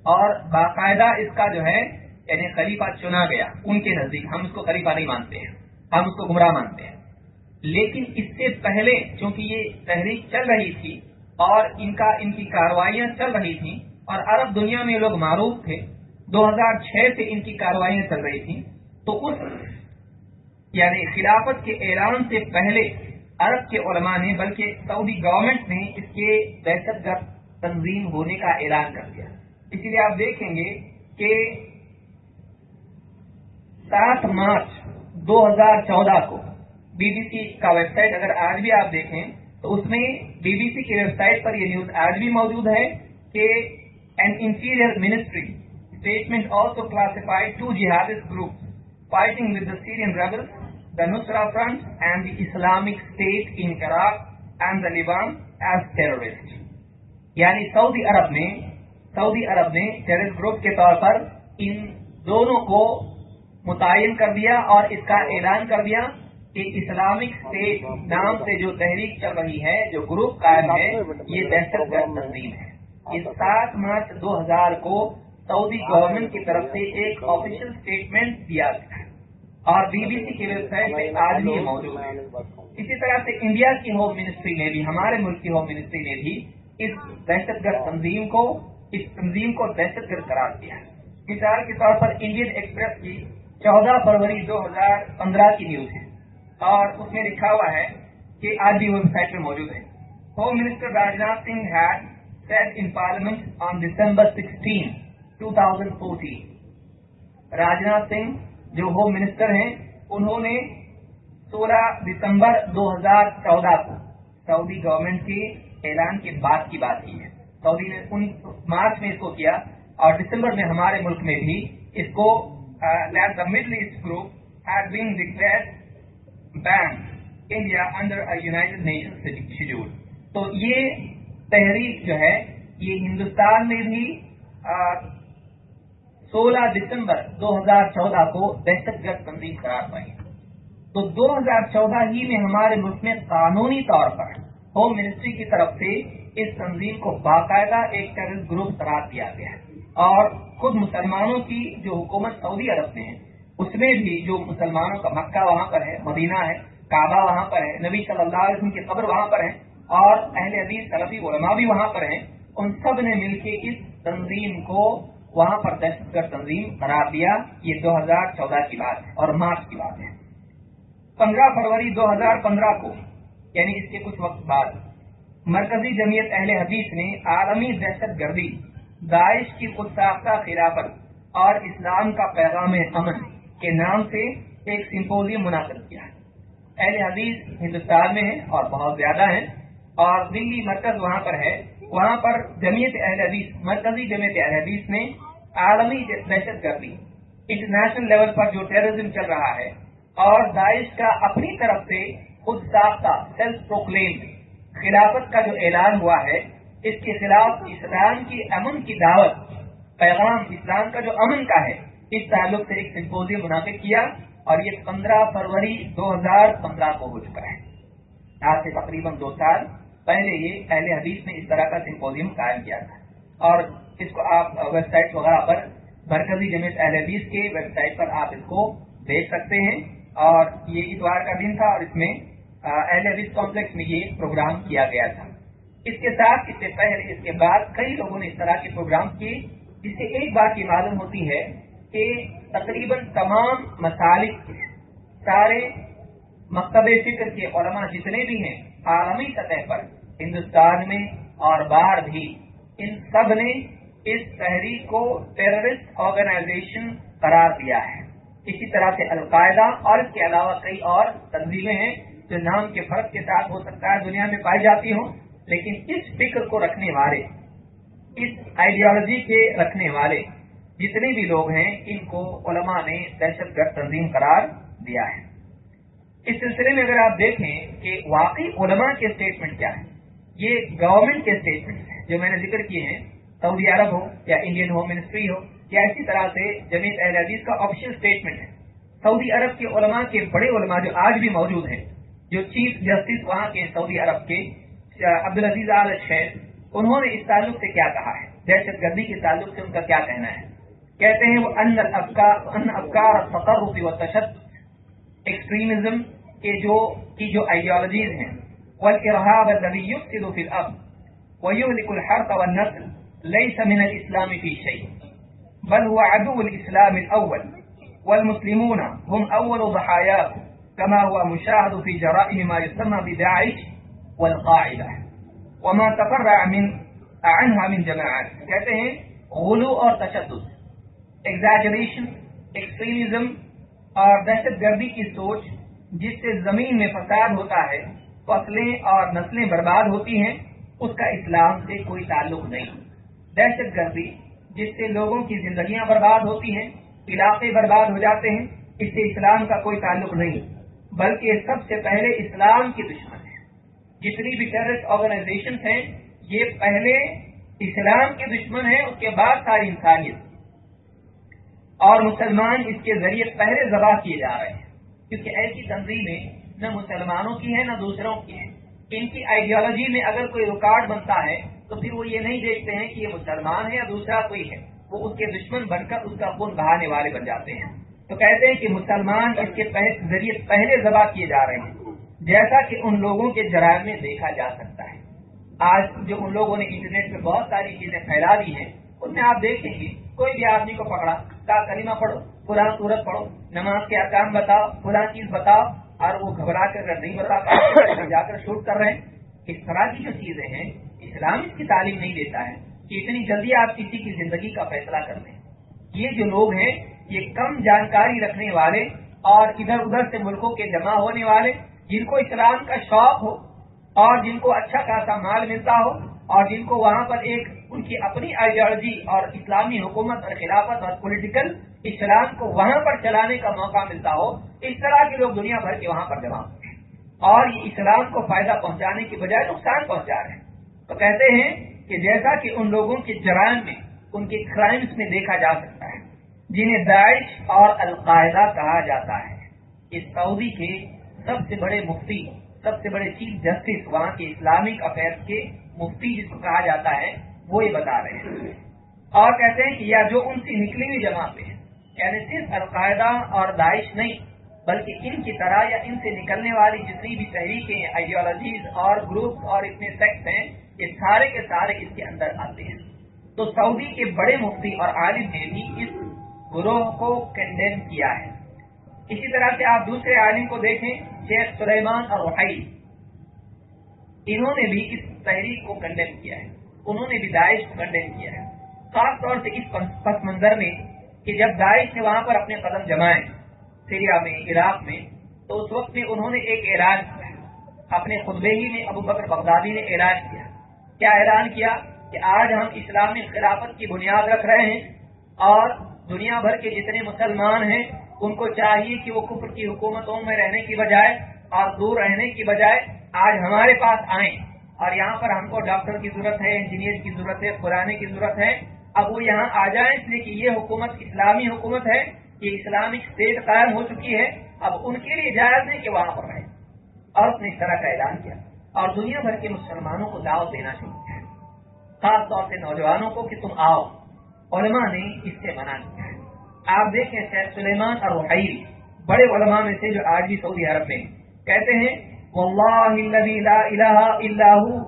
اور باقاعدہ اس کا جو ہے یعنی خلیفہ چنا گیا۔ ان کے نزدیک ہم اس کو خلیفہ نہیں مانتے ہیں، ہم اس کو گمراہ مانتے ہیں۔ لیکن اس سے پہلے چونکہ یہ تحریک چل رہی تھی اور ان کا، ان کی کاروائیاں چل رہی تھیں اور عرب دنیا میں لوگ معروف تھے دو ہزار چھ سے ان کی کاروائیاں چل رہی تھیں۔ تو اس یعنی خلافت کے اعلان سے پہلے عرب کے علماء نے، بلکہ سعودی گورنمنٹ نے اس کے دہشت گرد تنظیم ہونے کا اعلان کر دیا۔ اسی لیے آپ دیکھیں گے کہ سات مارچ دو ہزار چودہ کو بی بی سی کا ویب سائٹ، اگر آج بھی آپ دیکھیں، تو اس میں بی بی سی کی ویب سائٹ پر یہ نیوز آج بھی موجود ہے کہ an interior ministry statement also classified to jihad group fighting with the Syrian rebel the Nusra Front and the Islamic State in Iraq and the Lebanon as terrorist یعنی سعودی عرب میں سعودی عرب نے ٹیررسٹ گروپ کے طور پر ان دونوں کو متعین کر دیا اور اس کا اعلان کر دیا کہ اسلامک اسٹیٹ نام سے جو تحریک چل رہی ہے جو گروپ قائم ہے یہ دہشت گرد تنظیم ہے اس سات مارچ دو ہزار کو سعودی گورنمنٹ کی طرف سے ایک آفیشل اسٹیٹمنٹ دیا گیا اور بی بی سی کی ویب سائٹ پہ آج بھی موجود ہے۔ اسی طرح سے انڈیا کی ہوم منسٹری نے بھی، ہمارے ملک کی ہوم منسٹری نے بھی اس دہشت گرد تنظیم کو، اس تنظیم کو دہشت گرد قرار دیا ہے۔ مثال کے طور پر انڈین ایکسپریس کی چودہ فروری دو ہزار پندرہ کی نیوز ہے۔ اور اس میں لکھا ہوا ہے کہ آج بھی ویب سائٹ میں موجود ہے۔ Home minister Rajnath Singh had said in parliament on December sixteen two thousand fourteen Rajnath Singh جو ہوم منسٹر ہیں، انہوں نے سولہ دسمبر دو ہزار چودہ کو سعودی گورنمنٹ کے اعلان کے بعد کی بات کی ہے۔ سعودی نے مارچ میں اس کو کیا اور دسمبر میں ہمارے ملک میں بھی اس کو the middle east group has been declared been India under United Nation schedule تو یہ تحریک جو ہے، یہ ہندوستان میں بھی سولہ دسمبر دو ہزار چودہ کو دہشت گرد تنظیم قرار پائی۔ تو دو ہزار چودہ ہی میں ہمارے ملک میں قانونی طور پر ہوم منسٹری کی طرف سے اس تنظیم کو باقاعدہ ایک ٹیررسٹ گروپ قرار دیا گیا ہے۔ اور خود مسلمانوں کی جو حکومت سعودی عرب میں ہے، اس میں بھی جو مسلمانوں کا مکہ وہاں پر ہے، مدینہ ہے، کعبہ وہاں پر ہے، نبی صلی اللہ علیہ وسلم کی قبر وہاں پر ہے، اور اہل حدیث، سلفی، علماء بھی وہاں پر ہیں۔ ان سب نے مل کے اس تنظیم کو وہاں پر دہشت گرد تنظیم قرار دیا، یہ دو ہزار چودہ کی بات ہے اور مارچ کی بات ہے۔ پندرہ فروری دو ہزار پندرہ کو یعنی اس کے کچھ وقت بعد، مرکزی جمعیت اہل حدیث نے عالمی دہشت گردی، داعش کی خود ساختہ خلافت اور اسلام کا پیغام امن کے نام سے ایک سمپوزیم منعقد کیا ہے۔ اہل حدیث ہندوستان میں ہے اور بہت زیادہ ہیں اور دلی مرکز وہاں پر ہے۔ وہاں پر جمعیت اہل حدیث، مرکزی جمعیت اہل حدیث نے عالمی دہشت گردی انٹرنیشنل لیول پر جو ٹیررزم چل رہا ہے، اور داعش کا اپنی طرف سے خود ساختہ سیلف پروکلیم خلافت کا جو اعلان ہوا ہے، اس کے خلاف اسلام کی امن کی دعوت، پیغام اسلام کا جو امن کا ہے، اس تعلق سے ایک سمپوزیم منعقد کیا اور یہ پندرہ فروری دو ہزار پندرہ کو ہو چکا ہے۔ آج سے تقریباً دو سال پہلے یہ اہل حدیث نے اس طرح کا سمپوزیم قائم کیا تھا۔ اور اس کو آپ ویب سائٹ وغیرہ پر مرکزی جمعیت اہل حدیث کے ویب سائٹ پر آپ اس کو دیکھ سکتے ہیں۔ اور یہ اتوار کا دن تھا اور اس میں اہل حدیث کمپلیکس میں یہ پروگرام کیا گیا تھا۔ اس کے ساتھ اس سے پہلے، اس کے بعد کئی لوگوں نے اس طرح کے پروگرام کیے۔ جس سے ایک بات کی معلوم ہوتی ہے کہ تقریباً تمام مسالک، سارے مکتب فکر کے علماء جتنے بھی ہیں، عالمی سطح پر ہندوستان میں اور باہر بھی، ان سب نے اس تحریک کو ٹیررسٹ آرگنائزیشن قرار دیا ہے۔ اسی طرح سے القاعدہ اور اس کے علاوہ کئی اور تنظیمیں ہیں جو نام کے فرق کے ساتھ ہو سکتا ہے دنیا میں پائی جاتی ہوں، لیکن اس فکر کو رکھنے والے، اس آئیڈیالوجی کے رکھنے والے جتنے بھی لوگ ہیں، ان کو علماء نے دہشت گرد تنظیم قرار دیا ہے۔ اس سلسلے میں اگر آپ دیکھیں کہ واقعی علماء کے اسٹیٹمنٹ کیا ہے یہ گورنمنٹ کے اسٹیٹمنٹ جو میں نے ذکر کیے ہیں. سعودی عرب ہو یا انڈین ہوم منسٹری ہو یا اسی طرح سے جمیت اہل حدیث کا آفیشیل اسٹیٹمنٹ ہے. سعودی عرب کے علماء کے بڑے علماء جو آج بھی موجود ہیں، جو چیف جسٹس وہاں کے سعودی عرب کے عبدالعزیز عال شیخ انہوں نے اس تعلق سے کیا کہا ہے؟ دہشت گردی کے تعلق سے ان کا کیا کہنا ہے؟ کہتے ہیں وہ ان افکار فقر و تشدد ایکسٹریمزم کے جو، کی جو آئیڈیالوجیز ہیں والارهاب الذي يفسد في الارض ويهلك الحرث والنسل ليس من الاسلام في شيء، بل هو عدو الاسلام الاول والمسلمون هم اول ضحاياه، كما هو مشاهد في جرائم ما يسمى بداعش والقاعده وما تفرع من عنها من جماعات. کہتے ہیں غلو اور تشدد. ایگزیجریشن ایکسٹریمزم اور دہشت گردی کی سوچ، جس سے زمین میں فساد ہوتا ہے فصلیں اور نسلیں برباد ہوتی ہیں، اس کا اسلام سے کوئی تعلق نہیں۔ دہشت گردی، جس سے لوگوں کی زندگیاں برباد ہوتی ہیں، علاقے برباد ہو جاتے ہیں، اس سے اسلام کا کوئی تعلق نہیں، بلکہ سب سے پہلے اسلام کی دشمن ہے جتنی بھی ٹیررسٹ آرگنائزیشن ہیں، یہ پہلے اسلام کے دشمن ہیں، اس کے بعد ساری انسانیت۔ اور مسلمان اس کے ذریعے پہلے ذبح کیے جا رہے ہیں، کیونکہ ایسی تنظیمیں نہ مسلمانوں کی ہیں نہ دوسروں کی ہیں ان کی آئیڈیالوجی میں اگر کوئی ریکارڈ بنتا ہے، تو پھر وہ یہ نہیں دیکھتے ہیں کہ یہ مسلمان ہے یا دوسرا کوئی ہے۔ وہ اس کے دشمن بن کر اس کا خون بہانے والے بن جاتے ہیں۔ تو کہتے ہیں کہ مسلمان اس کے ذریعے پہلے ذبح کیے جا رہے ہیں۔ جیسا کہ ان لوگوں کے جرائم میں دیکھا جا سکتا ہے۔ آج جو ان لوگوں نے انٹرنیٹ میں بہت ساری چیزیں پھیلا دی ہیں، ان میں آپ دیکھیں گے، کوئی بھی آدمی کو پکڑا کا کلمہ پڑھو پورا سورت پڑھو، نماز کے احکام بتاؤ پورا چیز بتاؤ اور وہ گھبرا کر اگر نہیں بتا جا کر شوٹ کر رہے ہیں۔ اس طرح کی جو چیزیں ہیں، اسلام اس کی تعلیم نہیں دیتا ہے کہ اتنی جلدی آپ کسی کی زندگی کا فیصلہ کر دیں۔ یہ جو لوگ ہیں، یہ کم جانکاری رکھنے والے اور ادھر ادھر سے ملکوں کے جمع ہونے والے، جن کو اسلام کا شوق ہو اور جن کو اچھا خاصا مال ملتا ہو اور جن کو وہاں پر ایک ان کی اپنی آئیڈیالوجی اور اسلامی حکومت اور خلافت اور پولیٹیکل اسلام کو وہاں پر چلانے کا موقع ملتا ہو، اس طرح کے لوگ دنیا بھر کے وہاں پر جمع ہوتے ہیں اور یہ اسلام کو فائدہ پہنچانے کی بجائے نقصان پہنچا رہے ہیں۔ تو کہتے ہیں کہ جیسا کہ ان لوگوں کے جرائم میں، ان کے کرائمس میں دیکھا جا سکتا ہے، جنہیں داعش اور القاعدہ کہا جاتا ہے۔ اس سعودی کے سب سے بڑے مفتی سب سے بڑے چیف جسٹس وہاں کے اسلامک افیئرس کے مفتی جس کو کہا جاتا ہے، وہ یہ بتا رہے ہیں۔ اور کہتے ہیں کہ یا جو ان سے نکلی ہوئی جماعتیں ہیں۔ یعنی صرف القاعدہ اور داعش نہیں، بلکہ ان کی طرح یا ان سے نکلنے والی جتنی بھی تحریکیں آئیڈیالوجیز اور گروپ اور اتنے سیکٹ ہیں، یہ سارے کے سارے اس کے اندر آتے ہیں۔ تو سعودی کے بڑے مفتی اور عالم نے بھی اس گروہ کو کنڈیم کیا ہے۔ اسی طرح سے آپ دوسرے عالم کو دیکھیں۔ شیخ سلیمان اور وحائی انہوں نے بھی اس تحریک کو کنڈیم کیا ہے۔ انہوں نے بھی داعش کو کنڈیم کیا ہے۔ خاص طور سے اس پس منظر میں کہ جب داعش نے وہاں پر اپنے قدم جمائے سیریا میں، عراق میں، تو اس وقت میں انہوں نے ایک اعلان کیا۔ اپنے خطبے ہی میں ابو بکر بغدادی نے اعلان کیا۔ کیا اعلان کیا کہ آج ہم اسلامی خلافت کی بنیاد رکھ رہے ہیں اور دنیا بھر کے جتنے مسلمان ہیں ان کو چاہیے کہ وہ کفر کی حکومتوں میں رہنے کی بجائے اور دور رہنے کی بجائے آج ہمارے پاس آئیں۔ اور یہاں پر ہم کو ڈاکٹر کی ضرورت ہے، انجینئر کی ضرورت ہے، پرانے کی ضرورت ہے۔ اب وہ یہاں آ جائیں، اس لیے کہ یہ حکومت اسلامی حکومت ہے، یہ اسلامک اسٹیٹ قائم ہو چکی ہے۔ اب ان کے لیے جائز نہیں کہ وہاں پر رہے اور اس نے اس طرح کا اعلان کیا۔ اور دنیا بھر کے مسلمانوں کو دعوت دینا شروع کیا۔ خاص طور سے نوجوانوں کو کہ تم آؤ۔ علماء نے اس سے منع کیا۔ آپ دیکھیں شیخ سلیمان اور روحائی بڑے علماء میں سے جو آج بھی سعودی عرب میں کہتے ہیں، واللہ لا الہ الا هو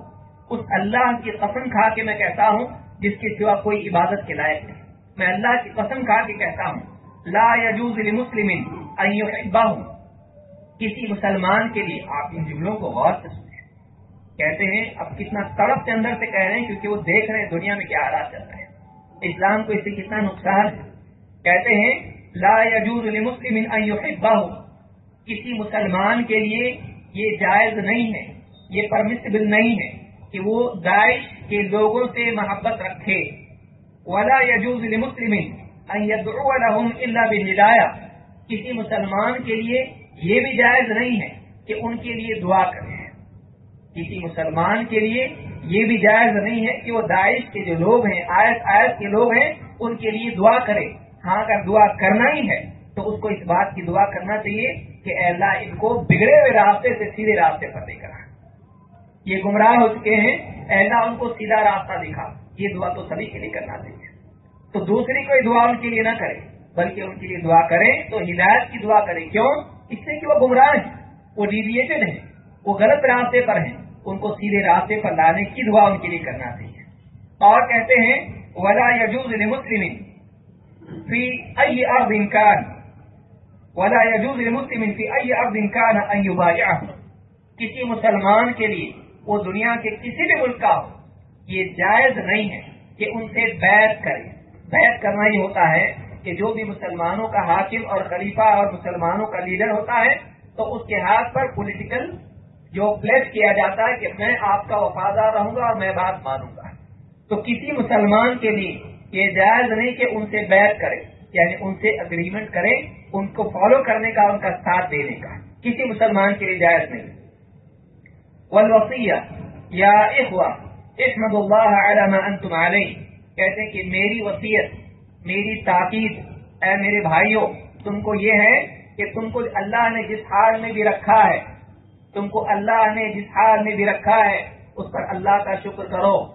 اس اللہ کی قسم کھا کے میں کہتا ہوں جس کے سوا کوئی عبادت کے لائق نہیں۔ میں اللہ کی قسم کھا کے کہتا ہوں، لا يجوز لمسلم ان يحبه کسی مسلمان کے لیے آپ ان جملوں کو غور سے سنیں۔ کہتے ہیں، اب کتنا تڑپ کے اندر سے کہہ رہے ہیں کیونکہ وہ دیکھ رہے ہیں دنیا میں کیا حالات چل رہے ہیں۔ اسلام کو اس سے کتنا نقصان ہے؟ کہتے ہیں، لا يجوز لمسلم ان يحبه. کسی مسلمان کے لیے یہ جائز نہیں ہے، یہ پرمسبل نہیں ہے کہ وہ داعش کے لوگوں سے محبت رکھے. ولا يجوز لمسلم ان يدعو لهم الا بالهدايه کسی مسلمان کے لیے یہ بھی جائز نہیں ہے کہ ان کے لیے دعا کرے کسی مسلمان کے لیے یہ بھی جائز نہیں ہے کہ وہ داعش کے جو لوگ ہیں، آیت آیت کے لوگ ہیں، ان کے لیے دعا کرے ہاں اگر دعا کرنا ہی ہے، تو اس کو اس بات کی دعا کرنا چاہیے کہ اے اللہ، ان کو بگڑے ہوئے راستے سے سیدھے راستے پر لے کر یہ گمراہ ہو چکے ہیں۔ اے اللہ، ان کو سیدھا راستہ دکھا۔ یہ دعا تو سبھی کے لیے کرنا چاہیے۔ تو دوسری کوئی دعا ان کے لیے نہ کرے، بلکہ ان کے لیے دعا کریں تو ہدایت کی دعا کریں کیوں؟ اس سے کہ وہ گمراہ ہیں۔ وہ ڈیویٹڈ ہیں۔ وہ غلط راستے پر ہیں۔ ان کو سیدھے راستے پر لانے کی دعا ان کے لیے کرنا چاہیے۔ اور کہتے ہیں، ولا یجوز لمسلم فی ای ارض کان ولا یجوز لمسلم فی ای ارض کان ان یبایعہ کسی مسلمان کے لیے، وہ دنیا کے کسی بھی ملک کا ہو، یہ جائز نہیں ہے کہ ان سے بیعت کرے۔ بیعت کرنا ہی ہوتا ہے کہ جو بھی مسلمانوں کا حاکم اور خلیفہ اور مسلمانوں کا لیڈر ہوتا ہے، تو اس کے ہاتھ پر پولیٹیکل جو پلیٹ کیا جاتا ہے کہ میں آپ کا وفادار رہوں گا اور میں بات مانوں گا۔ تو کسی مسلمان کے لیے یہ جائز نہیں کہ ان سے بیعت کرے یعنی ان سے اگریمنٹ کرے، ان کو فالو کرنے کا، ان کا ساتھ دینے کا۔ کسی مسلمان کے لیے جائز نہیں۔ ولوسیہ یا اخوا احمد اللہ علامہ انتم علیہ کہتے ہیں کہ میری وصیت، میری تاکید، اے میرے بھائیوں، تم کو یہ ہے کہ تم کو اللہ نے جس حال میں بھی رکھا ہے، تم کو اللہ نے جس حال میں بھی رکھا ہے، اس پر اللہ کا شکر کرو۔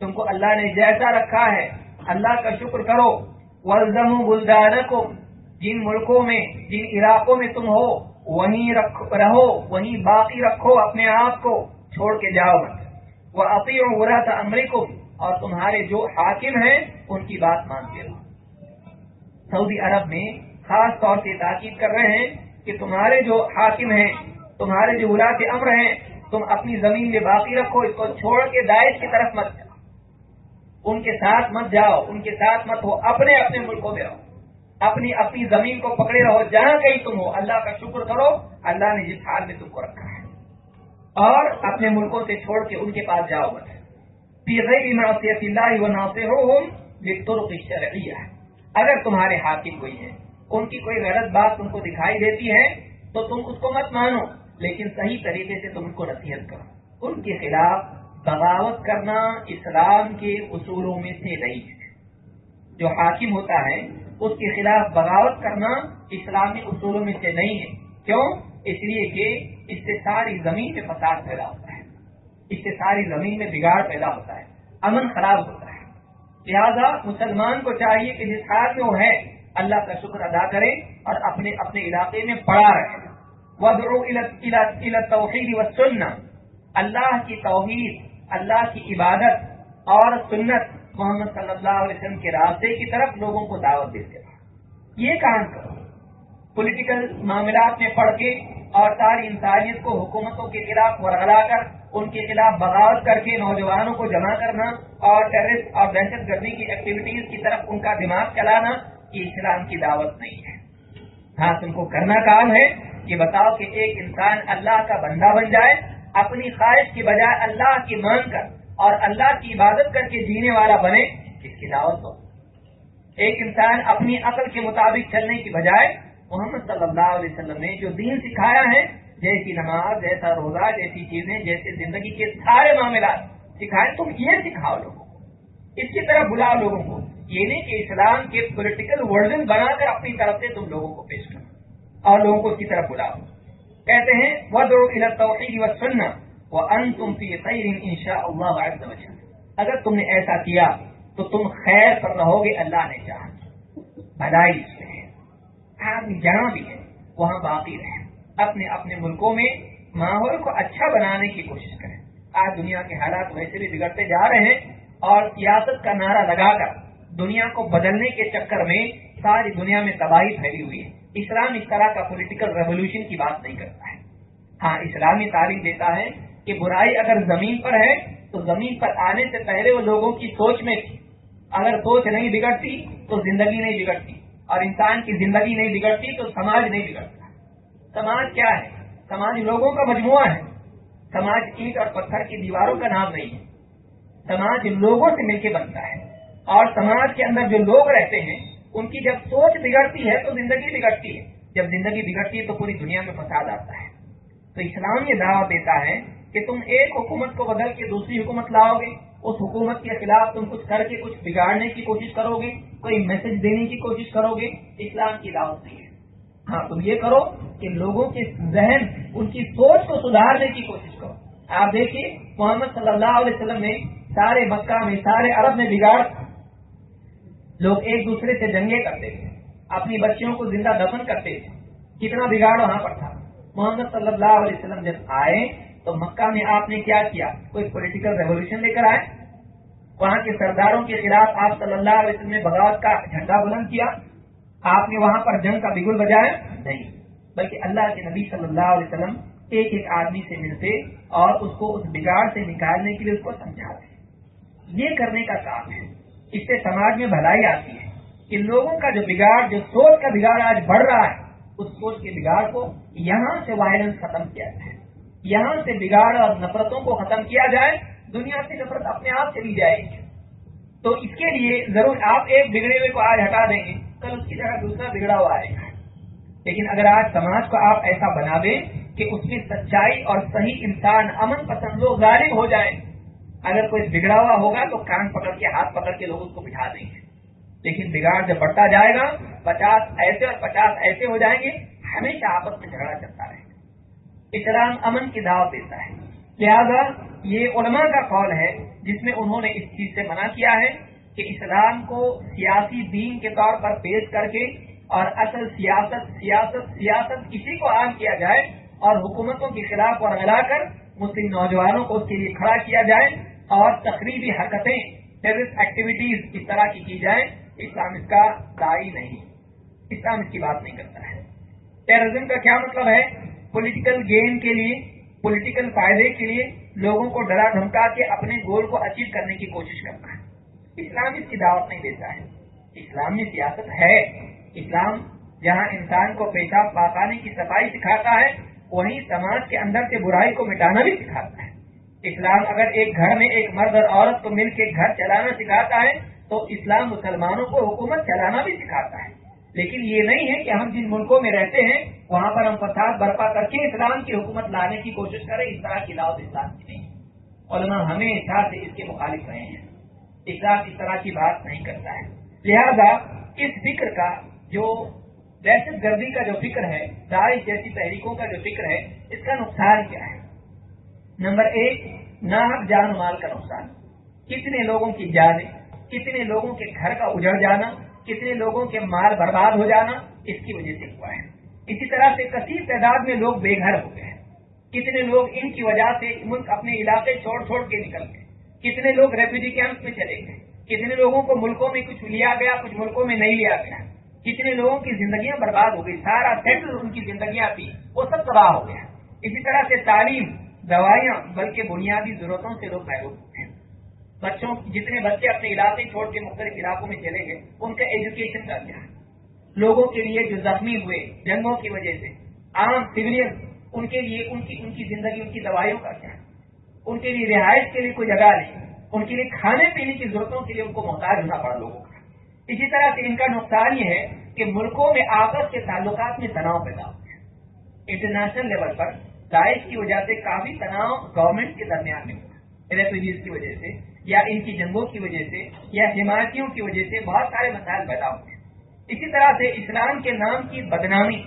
تم کو اللہ نے جیسا رکھا ہے، اللہ کا شکر کرو۔ ولزم گلدان جن ملکوں میں، جن علاقوں میں تم ہو، وہیں رہو، وہیں باقی رکھو اپنے آپ کو، چھوڑ کے جاؤ وہ اپی اور برا تھا اور تمہارے جو حاکم ہیں، ان کی بات مانتے رہو۔ سعودی عرب میں خاص طور سے تاکید کر رہے ہیں کہ تمہارے جو حاکم ہیں، تمہارے جو ولا کے امر ہیں، تم اپنی زمین میں باقی رکھو، اس کو چھوڑ کے داعش کی طرف مت۔ جاؤ ان کے ساتھ مت جاؤ، ان کے ساتھ مت ہو، اپنے اپنے ملکوں میں رہو۔ اپنی اپنی زمین کو پکڑے رہو، جہاں کہیں تم ہو۔ اللہ کا شکر کرو، اللہ نے جس حال میں تم کو رکھا ہے۔ اور اپنے ملکوں سے چھوڑ کے ان کے پاس جاؤ مت۔ معصیت اللہ و ناصرهم شرعیہ اگر تمہارے حاکم کوئی ہے ان کی کوئی غلط بات تم کو دکھائی دیتی ہے، تو تم اس کو مت مانو، لیکن صحیح طریقے سے تم ان کو نصیحت کرو۔ ان کے خلاف بغاوت کرنا اسلام کے اصولوں میں سے نہیں ہے۔ جو حاکم ہوتا ہے، اس کے خلاف بغاوت کرنا اسلامی اصولوں میں سے نہیں ہے۔ کیوں؟ اس لیے کہ اس سے ساری زمین میں فساد پیدا ہوتا ہے۔ اس سے ساری زمین میں بگاڑ پیدا ہوتا ہے۔ امن خراب ہوتا ہے۔ لہذا مسلمان کو چاہیے کہ جس حال میں وہ ہے، اللہ کا شکر ادا کرے اور اپنے اپنے علاقے میں پڑا رہے۔ توحید و سننا اللہ کی توحید اللہ کی عبادت اور سنت محمد صلی اللہ علیہ وسلم کے راستے کی طرف لوگوں کو دعوت دیتے رہے یہ کام کرو پولیٹیکل معاملات میں پڑھ کے اور ساری انسانیت کو حکومتوں کے خلاف ورگلا کر، ان کے خلاف بغاوت کر کے نوجوانوں کو جمع کرنا اور ٹیررسٹ اور دہشت گردی کی ایکٹیویٹیز کی طرف ان کا دماغ چلانا، یہ اسلام کی دعوت نہیں ہے۔ ہاں تم کو کرنا کام ہے کہ بتاؤ کہ ایک انسان اللہ کا بندہ بن جائے اپنی خواہش کی بجائے اللہ کی مان کر اور اللہ کی عبادت کر کے جینے والا بنے، اس کی دعوت ہو۔ ایک انسان اپنی عقل کے مطابق چلنے کی بجائے محمد صلی اللہ علیہ وسلم نے جو دین سکھایا ہے، جیسی نماز، جیسا روزہ، جیسی چیزیں، جیسے زندگی کے سارے معاملات سکھائے تم یہ سکھاؤ لوگوں کو۔ اس کی طرح بلاؤ لوگوں کو۔ یہ نہیں کہ اسلام کے پولیٹیکل ورژن بنا کر اپنی طرف سے تم لوگوں کو پیش کرو اور لوگوں کو اس کی طرف بلاؤ۔ کہتے ہیں وہ دو توحید و سننا وہ ان تم ان شاء اللہ اگر تم نے ایسا کیا، تو تم خیر پر رہو گے اللہ نے چاہا بھلائی سے آدمی جہاں بھی ہے، وہاں باقی رہے۔ اپنے اپنے ملکوں میں ماحول کو اچھا بنانے کی کوشش کریں۔ آج دنیا کے حالات ویسے بھی بگڑتے جا رہے ہیں اور سیاست کا نعرہ لگا کر دنیا کو بدلنے کے چکر میں ساری دنیا میں تباہی پھیلی ہوئی ہے۔ اسلام اس طرح کا پولیٹیکل ریولیوشن کی بات نہیں کرتا ہے۔ ہاں اسلامی تعلیم دیتا ہے کہ برائی اگر زمین پر ہے، تو زمین پر آنے سے پہلے وہ لوگوں کی سوچ میں تھی۔ اگر سوچ نہیں بگڑتی، تو زندگی نہیں بگڑتی۔ اور انسان کی زندگی نہیں بگڑتی، تو سماج نہیں بگڑتا۔ سماج کیا ہے؟ سماج لوگوں کا مجموعہ ہے۔ سماج اینٹ اور پتھر کی دیواروں کا نام نہیں ہے۔ سماج لوگوں سے مل کے بنتا ہے۔ اور سماج کے اندر جو لوگ رہتے ہیں ان کی جب سوچ بگڑتی ہے تو زندگی بگڑتی ہے۔ جب زندگی بگڑتی ہے تو پوری دنیا میں فساد آتا ہے۔ تو اسلام یہ دعویٰ دیتا ہے کہ تم ایک حکومت کو بدل کے دوسری حکومت لاؤ گے۔ اس حکومت کے خلاف تم کچھ کر کے کچھ بگاڑنے کی کوشش کرو گے، کوئی میسج دینے کی کوشش کرو گے۔ اسلام کی دعوت نہیں ہے ہاں تم یہ کرو کہ لوگوں کے ذہن، ان کی سوچ کو سدھارنے کی کوشش کرو۔ آپ دیکھیے، محمد صلی اللہ علیہ وسلم نے سارے مکہ میں، سارے عرب میں بگاڑ لوگ ایک دوسرے سے جنگیں کرتے تھے، اپنی بچیوں کو زندہ دفن کرتے تھے۔ کتنا بگاڑ وہاں پر تھا۔ محمد صلی اللہ علیہ وسلم جب آئے تو مکہ میں آپ نے کیا کیا؟ کوئی پولیٹیکل ریولیوشن لے کر آئے؟ وہاں کے سرداروں کے خلاف آپ صلی اللہ علیہ وسلم نے بغاوت کا جھنڈا بلند کیا۔ آپ نے وہاں پر جنگ کا بگل بجایا؟ نہیں، بلکہ اللہ کے نبی صلی اللہ علیہ وسلم ایک ایک آدمی سے ملتے اور اس کو اس بگاڑ سے نکالنے کے لیے اس کو سمجھاتے۔ یہ کرنے کا کام ہے۔ اس سے سماج میں بھلائی آتی ہے کہ لوگوں کا جو بگاڑ، جو سوچ کا بگاڑ آج بڑھ رہا ہے، اس سوچ کے بگاڑ کو یہاں سے وائلنس ختم کیا جائے۔ یہاں سے بگاڑ اور نفرتوں کو ختم کیا جائے، دنیا سے نفرت اپنے آپ چلی جائے گی۔ تو اس کے لیے ضرور آپ ایک بگڑے ہوئے کو آج ہٹا دیں گے۔ کل اس کی جگہ دوسرا بگڑا ہوا آئے گا۔ لیکن اگر آج سماج کو آپ ایسا بنا دیں کہ اس میں سچائی اور صحیح انسان، امن پسند لوگ غالب ہو جائیں اگر کوئی بگڑا ہوا ہوگا تو کان پکڑ کے، ہاتھ پکڑ کے لوگ اس کو بٹھا دیں گے۔ لیکن بگاڑ جب بڑھتا جائے گا، پچاس ایسے اور پچاس ایسے ہو جائیں گے، ہمیشہ آپس میں جھگڑا چلتا رہے گا۔ اسلام امن کی دعوت دیتا ہے۔ لہذا یہ علماء کا قول ہے، جس میں انہوں نے اس چیز سے منع کیا ہے کہ اسلام کو سیاسی دین کے طور پر پیش کر کے اور اصل سیاست سیاست سیاست کسی کو عام کیا جائے اور حکومتوں کے خلاف اور ملا کر مسلم نوجوانوں کو اس کے لیے کھڑا کیا جائے۔ اور تقریبی حرکتیں ٹیررسٹ ایکٹیویٹیز اس طرح کی کی جائیں، اسلام اس کا دائی نہیں۔ اسلام اس کی بات نہیں کرتا ہے۔ ٹیررزم کا کیا مطلب ہے؟ پولیٹیکل گین کے لیے پولیٹیکل فائدے کے لیے لوگوں کو ڈرا دھمکا کے اپنے گول کو اچیو کرنے کی کوشش کرنا ہے۔ اسلام اس کی دعوت نہیں دیتا ہے۔ اسلام میں سیاست ہے۔ اسلام جہاں انسان کو پیشاب پاکانے کی صفائی سکھاتا ہے، وہیں سماج کے اندر سے برائی کو مٹانا بھی سکھاتا ہے۔ اسلام اگر ایک گھر میں ایک مرد اور عورت کو مل کے گھر چلانا سکھاتا ہے، تو اسلام مسلمانوں کو حکومت چلانا بھی سکھاتا ہے۔ لیکن یہ نہیں ہے کہ ہم جن ملکوں میں رہتے ہیں، وہاں پر ہم فساد برپا کر کے اسلام کی حکومت لانے کی کوشش کریں، اس طرح کی دعوت اسلام کی نہیں۔ علماء ہمیشہ سے اس کے مخالف رہے ہیں۔ اسلام اس طرح کی بات نہیں کرتا ہے۔ لہذا اس فکر کا جو دہشت گردی کا جو فکر ہے، داعش جیسی تحریکوں کا جو فکر ہے، اس کا نقصان کیا ہے؟ نمبر ایک ناحک جان مال کا نقصان۔ کتنے لوگوں کی جانیں، کتنے لوگوں کے گھر کا اجڑ جانا، کتنے لوگوں کے مال برباد ہو جانا، اس کی وجہ سے ہوا ہے۔ اسی طرح سے کثیر تعداد میں لوگ بے گھر ہو گئے ہیں۔ کتنے لوگ ان کی وجہ سے ملک اپنے علاقے چھوڑ چھوڑ کے نکل گئے۔ کتنے لوگ ریفیوجی کیمپ میں چلے گئے۔ کتنے لوگوں کو ملکوں میں کچھ لیا گیا، کچھ ملکوں میں نہیں لیا گیا۔ کتنے لوگوں کی زندگیاں برباد ہو گئی، سارا سیٹل ان کی زندگیاں تھی، وہ سب تباہ ہو گیا۔ اسی طرح سے تعلیم دوائیاں، بلکہ بنیادی ضرورتوں سے لوگ محروم ہوتے ہیں۔ بچوں، جتنے بچے اپنے علاقے چھوڑ کے مختلف علاقوں میں چلے گئے، ان کا ایجوکیشن کا کیا ہے؟ لوگوں کے لیے جو زخمی ہوئے، جنگوں کی وجہ سے، عام سویلین ان کے لیے ان کی ان کی زندگی، ان کی دوائیوں کا کیا ہے؟ ان کے لیے رہائش کے لیے کوئی جگہ نہیں، ان کے لیے کھانے پینے کی ضرورتوں کے لیے ان کو محتاج ہونا پڑا لوگوں کا۔ اسی طرح سے ان کا نقصان یہ ہے کہ ملکوں میں آپس کے تعلقات میں تناؤ پیدا ہوتے ہیں۔ انٹرنیشنل لیول پر داعش کی وجہ سے کافی تناؤ گورنمنٹ کے درمیان میں ہوا ریفیوجیز کی وجہ سے یا ان کی جنگوں کی وجہ سے یا حمایتیوں کی وجہ سے بہت سارے مسائل پیدا ہوتے ہیں. اسی طرح سے اسلام کے نام کی بدنامی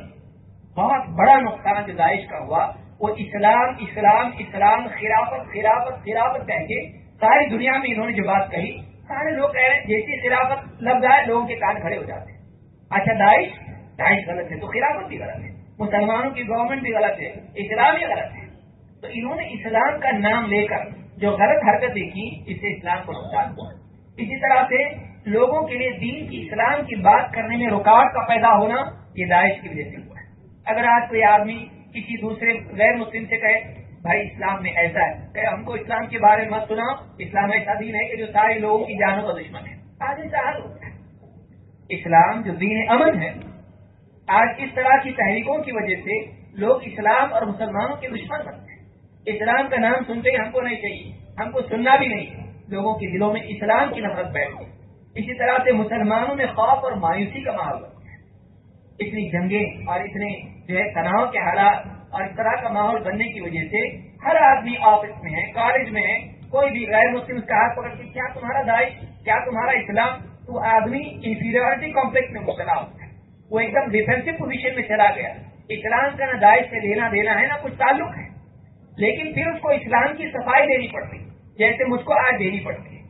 بہت بڑا نقصان جو داعش کا ہوا، وہ اسلام اسلام اسلام، خلافت خلافت خلافت کہہ کے ساری دنیا میں انہوں نے جو بات کہی، سارے لوگ کہہ رہے ہیں جیسی خلافت لفظ آئے لوگوں کے کان کھڑے ہو جاتے ہیں۔ اچھا داعش داعش غلط ہے تو خلافت بھی غلط ہے۔ مسلمانوں کی گورنمنٹ بھی غلط ہے اسلام بھی غلط ہے۔ تو انہوں نے اسلام کا نام لے کر جو غلط حرکتیں کی، اس سے اسلام کو نقصان ہوا۔ اسی طرح سے لوگوں کے لیے دین کی اسلام کی بات کرنے میں رکاوٹ کا پیدا ہونا یہ داعش کی وجہ سے ہوا ہے۔ اگر آج کوئی آدمی کسی دوسرے غیر مسلم سے کہے، بھائی، اسلام میں ایسا ہے کہ ہم کو اسلام کے بارے میں مت سنا اسلام ایسا دین ہے کہ جو سارے لوگوں کی جانوں کا دشمن ہے آج ایسا حل ہوتا ہے۔ اسلام جو دین امن ہے آج اس طرح کی تحریکوں کی وجہ سے لوگ اسلام اور مسلمانوں کے دشمن بنتے ہیں اسلام کا نام سنتے ہی ہم کو نہیں چاہیے، ہم کو سننا بھی نہیں۔ لوگوں کے دلوں میں اسلام کی نفرت بیٹھ گئی۔ اسی طرح سے مسلمانوں میں خوف اور مایوسی کا ماحول اتنی جنگیں اور اتنے جو ہے تناؤ کے حالات اور اس طرح کا ماحول بننے کی وجہ سے ہر آدمی آفس میں ہے، کالج میں ہے، کوئی بھی غیر مسلم کا ہاتھ پکڑ کے، کیا تمہارا داعش؟ کیا تمہارا اسلام؟ تو آدمی انفیریورٹی کمپلیکس میں مبتلا ہوتا ہے وہ ایک دم ڈیفینسو پوزیشن میں چلا گیا۔ اسلام کا نہ داعش سے لینا دینا ہے نہ کچھ تعلق ہے۔ لیکن پھر اس کو اسلام کی صفائی دینی پڑتی۔ جیسے مجھ کو آج دینی پڑتی۔ ہے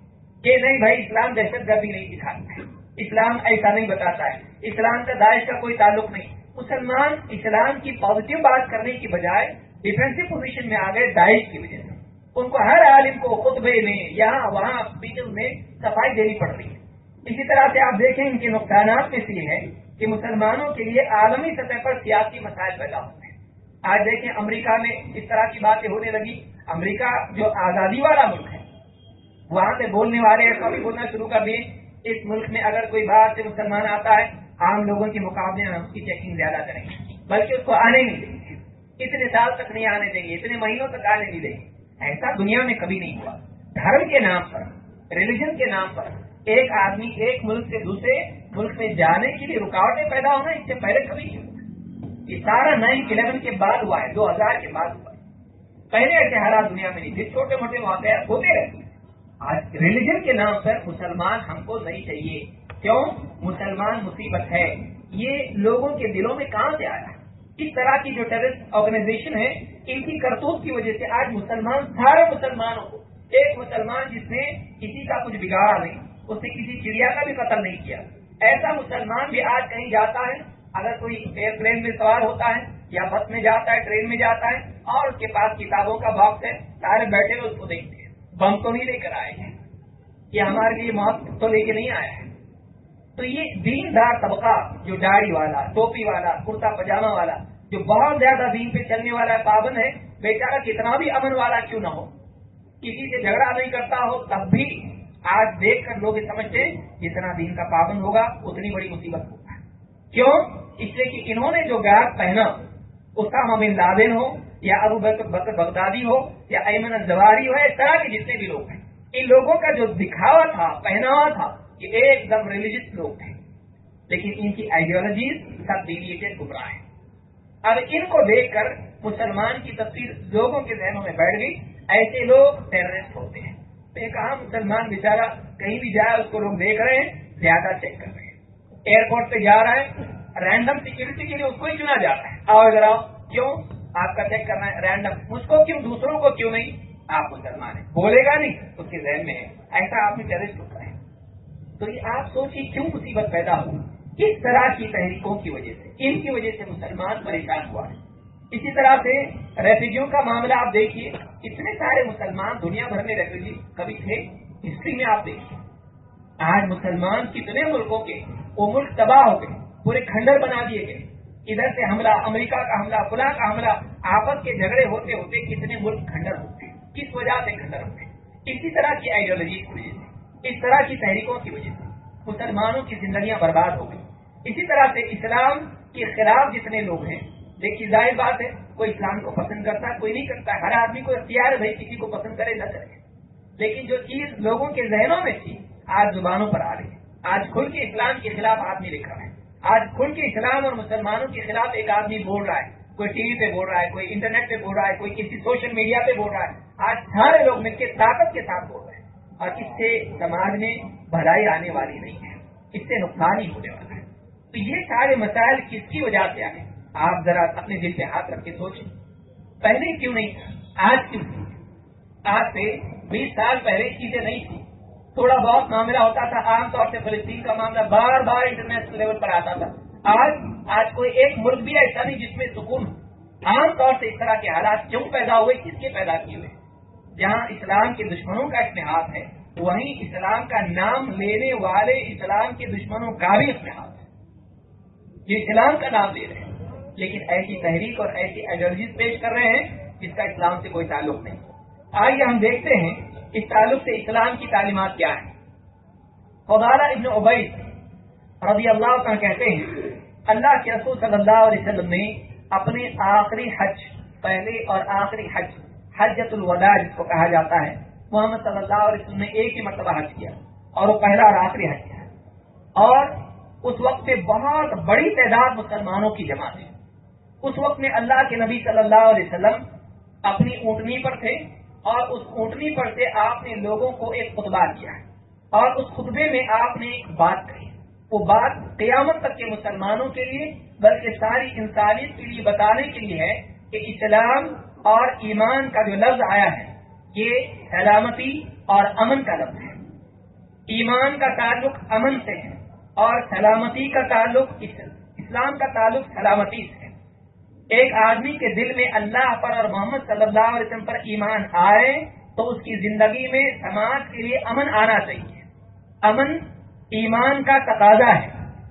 کہ نہیں بھائی، اسلام دہشت گردی نہیں دکھاتا اسلام ایسا نہیں بتاتا ہے۔ اسلام کا داعش کا کوئی تعلق نہیں۔ مسلمان اسلام کی پازیٹو بات کرنے کی بجائے ڈیفینسو پوزیشن میں آ گئے داعش کی وجہ سے۔ ان کو ہر عالم کو خطبے میں یہاں، وہاں میں صفائی دینی پڑ رہی ہے۔ اسی طرح سے آپ دیکھیں ان کے نقصانات میں سے یہ ہے کہ مسلمانوں کے لیے عالمی سطح پر سیاسی مسائل پیدا ہوتے ہیں آج دیکھیں امریکہ میں اس طرح کی باتیں ہونے لگی۔ امریکہ جو آزادی والا ملک ہے، وہاں سے بولنے والے کبھی بولنا شروع کر دیے۔ اس ملک میں اگر کوئی باہر سے مسلمان آتا ہے، عام لوگوں کے مقابلے میں اس کی چیکنگ زیادہ کریں گے۔ بلکہ اس کو آنے نہیں دیں گے۔ اتنے سال تک نہیں آنے دیں گے، اتنے مہینوں تک آنے نہیں دیں گے۔ ایسا دنیا میں کبھی نہیں ہوا۔ دھرم کے نام پر ریلیجن کے نام پر، ایک آدمی ایک ملک سے دوسرے ملک میں جانے کے لیے رکاوٹیں پیدا ہونا اس سے پہلے کبھی نہیں یہ سارا نائن الیون کے بعد ہوا ہے، دو ہزار کے بعد ہوا ہے۔ پہلے ایسے حالات دنیا میں نہیں تھے، چھوٹے موٹے واقعات ہوتے رہتے آج ریلیجن کے نام پر مسلمان ہم کو نہیں چاہیے۔ کیوں؟ مسلمان مصیبت ہے۔ یہ لوگوں کے دلوں میں کہاں سے آیا؟ اس طرح کی جو ٹیررسٹ آرگنائزیشن ہے، ان کی کرتوت کی وجہ سے آج مسلمان سارے مسلمانوں کو، ایک مسلمان جس نے کسی کا کچھ بگاڑا نہیں، اس نے کسی چڑیا کا بھی قتل نہیں کیا۔ ایسا مسلمان بھی آج کہیں جاتا ہے، اگر کوئی ایئر پلین میں سوار ہوتا ہے یا بس میں جاتا ہے، ٹرین میں جاتا ہے، اور اس کے پاس کتابوں کا باکس ہے، سارے بیٹھے ہوئے اس کو دیکھتے ہیں۔ بم تو نہیں لے کر آئے ہیں، یہ ہمارے لیے موت تو لے کے نہیں آیا ہے تو یہ دین دار طبقہ، جو داڑھی والا، ٹوپی والا، کرتا پجامہ والا، جو بہت زیادہ دین پہ چلنے والا پابند ہے، بیچارہ کتنا بھی امن والا کیوں نہ ہو، کسی سے جھگڑا نہیں کرتا ہو، تب بھی آج دیکھ کر لوگ سمجھتے جتنا دین کا پابند ہوگا، اتنی بڑی مصیبت ہوگا کیوں؟ اس لیے کہ انہوں نے جو گاہ پہنا اس کا بن لادن ہو، یا ابو بکر بغدادی ہو، یا ایمن الزواری ہو اس طرح کے جتنے بھی لوگ ہیں، ان لوگوں کا جو دکھاوا تھا، پہناوا تھا، یہ ایک دم ریلیجس لوگ تھے۔ لیکن ان کی آئیڈیالوجیز سب ڈیویٹڈ گمراہ ہیں۔ اب ان کو دیکھ کر مسلمان کی تصویر لوگوں کے ذہنوں میں بیٹھ گئی، ایسے لوگ ٹیررسٹ ہوتے ہیں۔ تو یہ کہا مسلمان بیچارہ کہیں بھی جائے، اس کو لوگ دیکھ رہے ہیں، زیادہ چیک کر رہے ہیں۔ ایئرپورٹ پہ جا رہا ہے رینڈم سیکورٹی کے لیے اس کو ہی چنا جا رہا ہے۔ آؤ اگر آؤ۔ کیوں؟ آپ کا چیک کرنا ہے رینڈم اس کو کیوں؟ دوسروں کو کیوں نہیں؟ آپ مسلمان ہیں۔ بولے گا نہیں، اس کے ذہن میں ہے۔ ایسا آپ نے ٹیرسٹ ہوتا ہے۔ تو یہ آپ سوچیے، کیوں مصیبت پیدا ہو؟ کس طرح کی تحریکوں کی وجہ سے، ان کی وجہ سے مسلمان پریشان ہوا ہے۔ اسی طرح سے ریفیوجیوں کا معاملہ آپ دیکھیے، اتنے سارے مسلمان دنیا بھر میں ریفیوجی کبھی تھے، ہسٹری میں آپ دیکھیے۔ آج مسلمان کتنے ملکوں کے، وہ ملک تباہ ہو گئے، پورے کھنڈر بنا دیے گئے۔ ادھر سے حملہ، امریکہ کا حملہ، فلاں کا حملہ، آپس کے جھگڑے ہوتے ہوتے کتنے ملک کھنڈر ہوتے کس وجہ سے کھنڈر ہوتے اسی طرح کی آئیڈیالوجی کی وجہ سے، اس طرح کی تحریکوں کی وجہ سے مسلمانوں کی زندگیاں برباد ہو گئی اسی طرح سے اسلام کے خلاف جتنے لوگ ہیں دیکھیے ظاہر بات ہے، کوئی اسلام کو پسند کرتا ہے، کوئی نہیں کرتا ہر آدمی کو اختیار ہے بھائی، کسی کو پسند کرے نہ کرے۔ لیکن جو چیز لوگوں کے ذہنوں میں تھی، آج زبانوں پر آ رہی ہے۔ آج کھل کے اسلام کے خلاف آدمی لکھا ہے۔ آج کھل کے اسلام اور مسلمانوں کے خلاف ایک آدمی بول رہا ہے۔ کوئی ٹی وی پہ بول رہا ہے، کوئی انٹرنیٹ پہ بول رہا ہے، کوئی کسی سوشل میڈیا پہ بول رہا ہے۔ آج سارے لوگ مل کے طاقت کے ساتھ بول رہے ہیں۔ اور اس سے سماج میں بھلائی آنے والی نہیں ہے۔ اس سے نقصان ہی ہونے والا ہے۔ تو یہ سارے مسائل کس کی وجہ سے آئے آپ ذرا اپنے دل پہ ہاتھ رکھ کے سوچیں۔ پہلے کیوں نہیں آج کیوں آج سے بیس سال پہلے چیزیں نہیں تھی تھوڑا بہت معاملہ ہوتا تھا، عام طور سے فلسطین کا معاملہ بار بار انٹرنیشنل لیول پر آتا تھا۔ آج آج کوئی ایک ملک بھی ایسا نہیں جس میں سکون عام طور سے اس طرح کے حالات کیوں پیدا ہوئے؟ کس کے پیدا کیے ہوئے؟ جہاں اسلام کے دشمنوں کا اتحاد ہے، وہیں اسلام کا نام لینے والے اسلام کے دشمنوں کا بھی اتحاد ہے۔ یہ اسلام کا نام لے رہے ہیں۔ لیکن ایسی تحریک اور ایسی ایڈرجیز پیش کر رہے ہیں جس کا اسلام سے کوئی تعلق نہیں۔ آئیے ہم دیکھتے ہیں اس تعلق سے اسلام کی تعلیمات کیا ہے خدارہ ابن عبید رضی اللہ کا کہتے ہیں، اللہ کے رسول صلی اللہ علیہ وسلم نے اپنے آخری حج، پہلے اور آخری حج حجت الوداع جس کو کہا جاتا ہے، محمد صلی اللہ علیہ وسلم نے ایک ہی مرتبہ حج کیا اور وہ پہلا اور آخری حج کیا۔ اور اس وقت میں بہت بڑی تعداد مسلمانوں کی جماعت ہے اس وقت میں اللہ کے نبی صلی اللہ علیہ وسلم اپنی اونٹنی پر تھے اور اس اونٹنی پر سے آپ نے لوگوں کو ایک خطبہ کیا ہے اور اس خطبے میں آپ نے ایک بات کہی۔ وہ بات قیامت تک کے مسلمانوں کے لیے بلکہ ساری انسانیت کے لیے بتانے کے لیے ہے کہ اسلام اور ایمان کا جو لفظ آیا ہے، یہ سلامتی اور امن کا لفظ ہے۔ ایمان کا تعلق امن سے ہے اور سلامتی کا تعلق اسلام۔ کا تعلق سلامتی سے ایک آدمی کے دل میں اللہ پر اور محمد صلی اللہ علیہ وسلم پر ایمان آئے تو اس کی زندگی میں سماج کے لیے امن آنا چاہیے۔ امن ایمان کا تقاضا ہے۔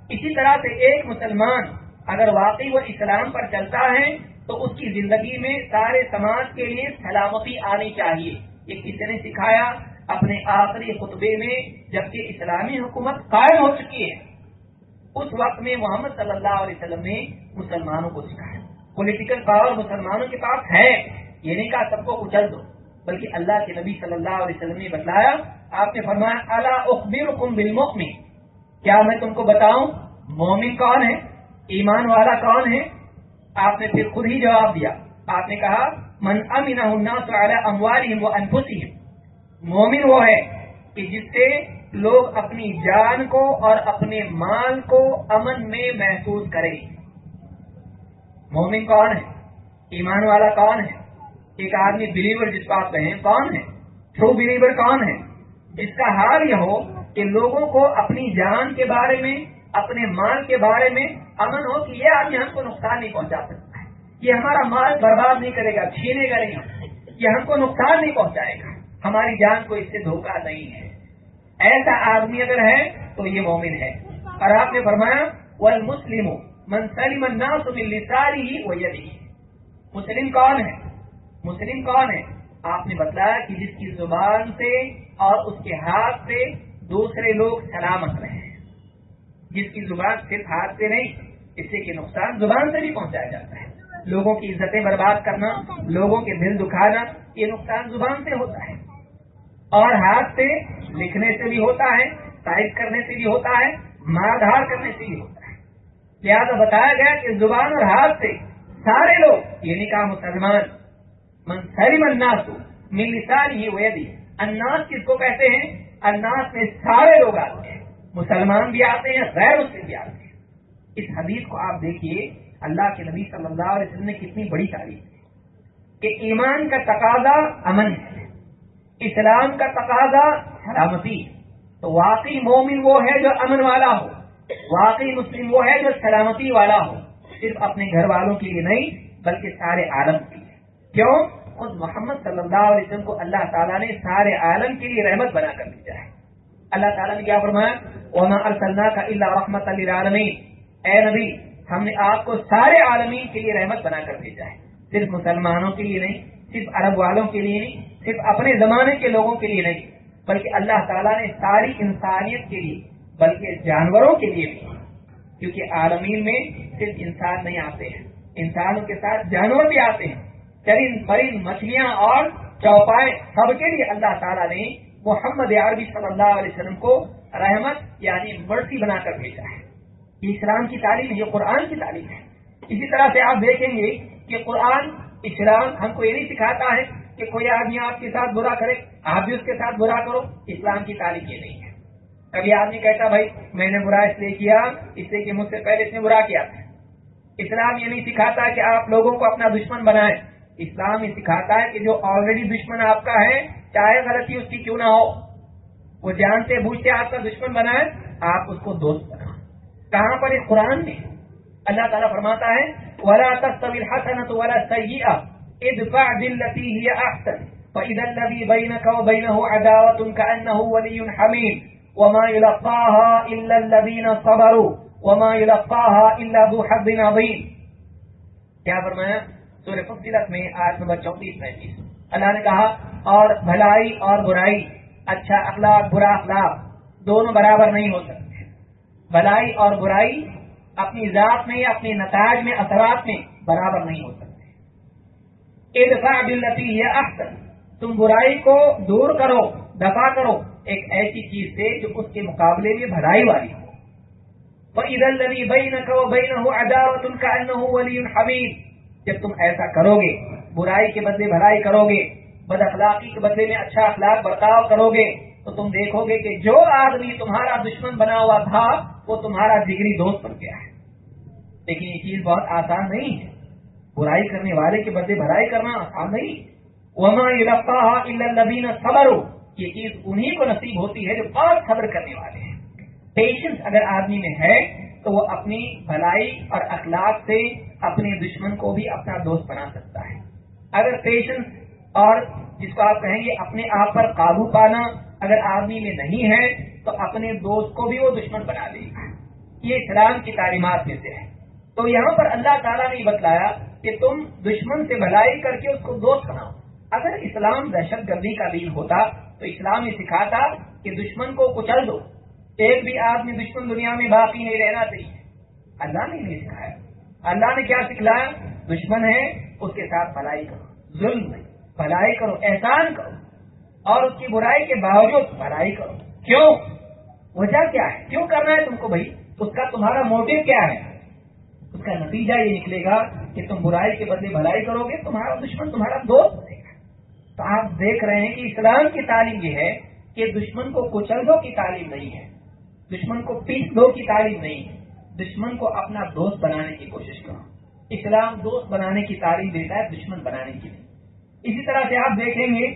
اسی طرح سے ایک مسلمان اگر واقعی وہ اسلام پر چلتا ہے تو اس کی زندگی میں سارے سماج کے لیے سلامتی آنی چاہیے۔ یہ کسی نے سکھایا اپنے آخری خطبے میں جبکہ اسلامی حکومت قائم ہو چکی ہے۔ اس وقت میں محمد صلی اللہ علیہ وسلم نے مسلمانوں کو سکھایا۔ پولیٹیکل پاور مسلمانوں کے پاس ہے، یہ نہیں کہا سب کو اچل دو، بلکہ اللہ کے نبی صلی اللہ علیہ وسلم نے بتلایا، آپ نے فرمایا اللہ اخبیر بالمؤمن کیا میں تم کو بتاؤں، مومن کون ہے؟ ایمان والا کون ہے؟ آپ نے پھر خود ہی جواب دیا۔ آپ نے کہا، من امین امواری وہ مومن وہ ہے کہ جس سے لوگ اپنی جان کو اور اپنے مال کو امن میں محسوس کریں۔ مومن کون ہے؟ ایمان والا کون ہے؟ ایک آدمی بلیور جس کو آپ کہیں، کون ہے؟ ٹرو بلیور کون ہے؟ جس کا حال یہ ہو کہ لوگوں کو اپنی جان کے بارے میں، اپنے مال کے بارے میں امن ہو کہ یہ آدمی ہم کو نقصان نہیں پہنچا سکتا ہے۔ یہ ہمارا مال برباد نہیں کرے گا، چھینے گا نہیں یہ ہم کو نقصان نہیں پہنچائے گا۔ ہماری جان کو اس سے دھوکہ نہیں ہے۔ ایسا آدمی اگر ہے تو یہ مومن ہے۔ اور آپ نے فرمایا وہ مسلم منسلم ساری ہی وہ مسلم کون ہے؟ مسلم کون ہے؟ آپ نے بتلایا کہ جس کی زبان سے اور اس کے ہاتھ سے دوسرے لوگ سلامت رہے ہیں جس کی زبان صرف ہاتھ سے نہیں، اس سے کہ نقصان زبان سے بھی پہنچایا جاتا ہے۔ لوگوں کی عزتیں برباد کرنا، لوگوں کے دل دکھانا، یہ نقصان زبان سے ہوتا ہے۔ اور ہاتھ سے لکھنے سے بھی ہوتا ہے، ٹائپ کرنے سے بھی ہوتا ہے ماردھار کرنے سے بھی ہوتا ہے۔ لہٰذا بتایا گیا کہ زبان اور ہاتھ سے سارے لوگ یہ کہا مسلمان سری الناس میری ساری ہی ویدی اناس کس کو کہتے ہیں؟ اناس میں سارے لوگ آتے ہیں۔ مسلمان بھی آتے ہیں، غیر مسلم بھی آتے ہیں۔ اس حدیث کو آپ دیکھیے، اللہ کے نبی صلی اللہ علیہ وسلم نے کتنی بڑی تعریف کی۔ کہ ایمان کا تقاضا امن ہے۔ اسلام کا تقاضا سلامتی تو واقعی مومن وہ ہے جو امن والا ہو۔ واقعی مسلم وہ ہے جو سلامتی والا ہو، صرف اپنے گھر والوں کے لیے نہیں، بلکہ سارے عالم کے لیے۔ کیوں؟ خود محمد صلی اللہ علیہ وسلم کو اللہ تعالیٰ نے سارے عالم کے لیے رحمت بنا کر بھیجا ہے۔ اللہ تعالیٰ نے کیا فرمایا؟ وما ارسلنا کا اللہ رحمت عالمین اے نبی، ہم نے آپ کو سارے عالمین کے لیے رحمت بنا کر بھیجا ہے۔ صرف مسلمانوں کے لیے نہیں، صرف عرب والوں کے لیے نہیں، صرف اپنے زمانے کے لوگوں کے لیے نہیں، بلکہ اللہ تعالیٰ نے ساری انسانیت کے لیے بلکہ جانوروں کے لیے بھی کیونکہ عالمین میں صرف انسان نہیں آتے ہیں۔ انسانوں کے ساتھ جانور بھی آتے ہیں۔ چرند پرند مچھلیاں اور چوپائے سب کے لیے اللہ تعالیٰ نے محمد عربی صلی اللہ علیہ وسلم کو رحمت یعنی مرسی بنا کر بھیجا ہے۔ یہ اسلام کی تعلیم یہ قرآن کی تعلیم ہے۔ اسی طرح سے آپ دیکھیں گے کہ قرآن، اسلام ہم کو یہ نہیں سکھاتا ہے کہ کوئی آدمی آپ کے ساتھ برا کرے، آپ بھی اس کے ساتھ برا کرو۔ اسلام کی تعلیم یہ نہیں ہے۔ کبھی آدمی کہتا بھائی، میں نے برا اس لیے کیا، اس لیے کہ مجھ سے پہلے اس نے برا کیا۔ اسلام یہ نہیں سکھاتا کہ آپ لوگوں کو اپنا دشمن بنائیں۔ اسلام یہ سکھاتا ہے کہ جو آلریڈی دشمن آپ کا ہے، چاہے غلطی اس کی کیوں نہ ہو، وہ جانتے، بوجھتے آپ کا دشمن بنائے آپ اس کو دوست بنا کہاں پر؟ اس قرآن میں۔ اللہ تعالیٰ فرماتا ہے فإذا الذي بينك وبينه عداوة كأنه ولي حميم وما يلقاها إلا الذين صبروا وما يلقاها إلا ذو حظ عظيم۔ کیا فرمایا؟ سورہ فصلت میں آیت نمبر چونتیس پینتیس جی۔ اللہ نے کہا، اور بھلائی اور برائی اچھا اخلاق، برا اخلاق، دونوں برابر نہیں ہو سکتے۔ بھلائی اور برائی اپنی ذات میں اپنے نتائج میں، اثرات میں برابر نہیں ہو سکتے۔ ادفاع باللتی یہ اختر تم برائی کو دور کرو، دفاع کرو۔ ایک ایسی چیز سے جو اس کے مقابلے میں بھلائی والی ہو۔ الَّذِي بَيْنَكَ وَبَيْنَهُ عَدَاوَةٌ كَأَنَّهُ وَلِيٌّ حَمِيدٌ جب تم ایسا کرو گے، برائی کے بدلے بھلائی کرو گے، بد اخلاقی کے بدلے میں اچھا اخلاق برتاؤ کرو گے، تو تم دیکھو گے کہ جو آدمی تمہارا دشمن بنا ہوا تھا، وہ تمہارا جگری دوست بن گیا ہے۔ لیکن یہ چیز بہت آسان نہیں ہے۔ برائی کرنے والے کے بدلے بھلائی کرنا آسان نہیں۔ وما البین صبر یہ چیز انہیں کو نصیب ہوتی ہے جو بہت صبر کرنے والے ہیں۔ پیشنس اگر آدمی میں ہے تو وہ اپنی بھلائی اور اخلاق سے اپنے دشمن کو بھی اپنا دوست بنا سکتا ہے۔ اگر پیشنس اور جس کو آپ کہیں گے اپنے آپ پر قابو پانا اگر آدمی میں نہیں ہے تو اپنے دوست کو بھی وہ دشمن بنا لے۔ گا یہ اسلام کی تعلیمات میں سے ہے۔ تو یہاں پر اللہ تعالیٰ نے بتلایا کہ تم دشمن سے بھلائی کر کے اس کو دوست بناؤ اگر اسلام دہشت گردی کا دین ہوتا تو اسلام یہ سکھاتا کہ دشمن کو کچل دو۔ ایک بھی آدمی دشمن دنیا میں باقی نہیں رہنا چاہیے۔ اللہ نے نہیں سکھایا۔ اللہ نے کیا سکھلایا؟ دشمن ہے، اس کے ساتھ بھلائی کرو۔ ظلم نہیں۔ بھلائی کرو، احسان کرو۔ اور اس کی برائی کے باوجود بھلائی کرو۔ کیوں؟ وجہ کیا ہے؟ کیوں کرنا ہے تم کو بھائی؟ اس کا تمہارا موٹو کیا ہے؟ اس کا نتیجہ یہ نکلے گا کہ تم برائی کے بدلے بھلائی کرو گے، تمہارا دشمن، تمہارا دوست بنے گا تو آپ دیکھ رہے ہیں کہ اسلام کی تعلیم یہ ہے کہ دشمن کو کچل دو کی تعلیم نہیں ہے، دشمن کو پیس دو کی تعلیم نہیں ہے۔ دشمن کو اپنا دوست بنانے کی کوشش کرو۔ اسلام دوست بنانے کی تعلیم دیتا ہے، دشمن بنانے کی اسی طرح سے آپ دیکھیں گے،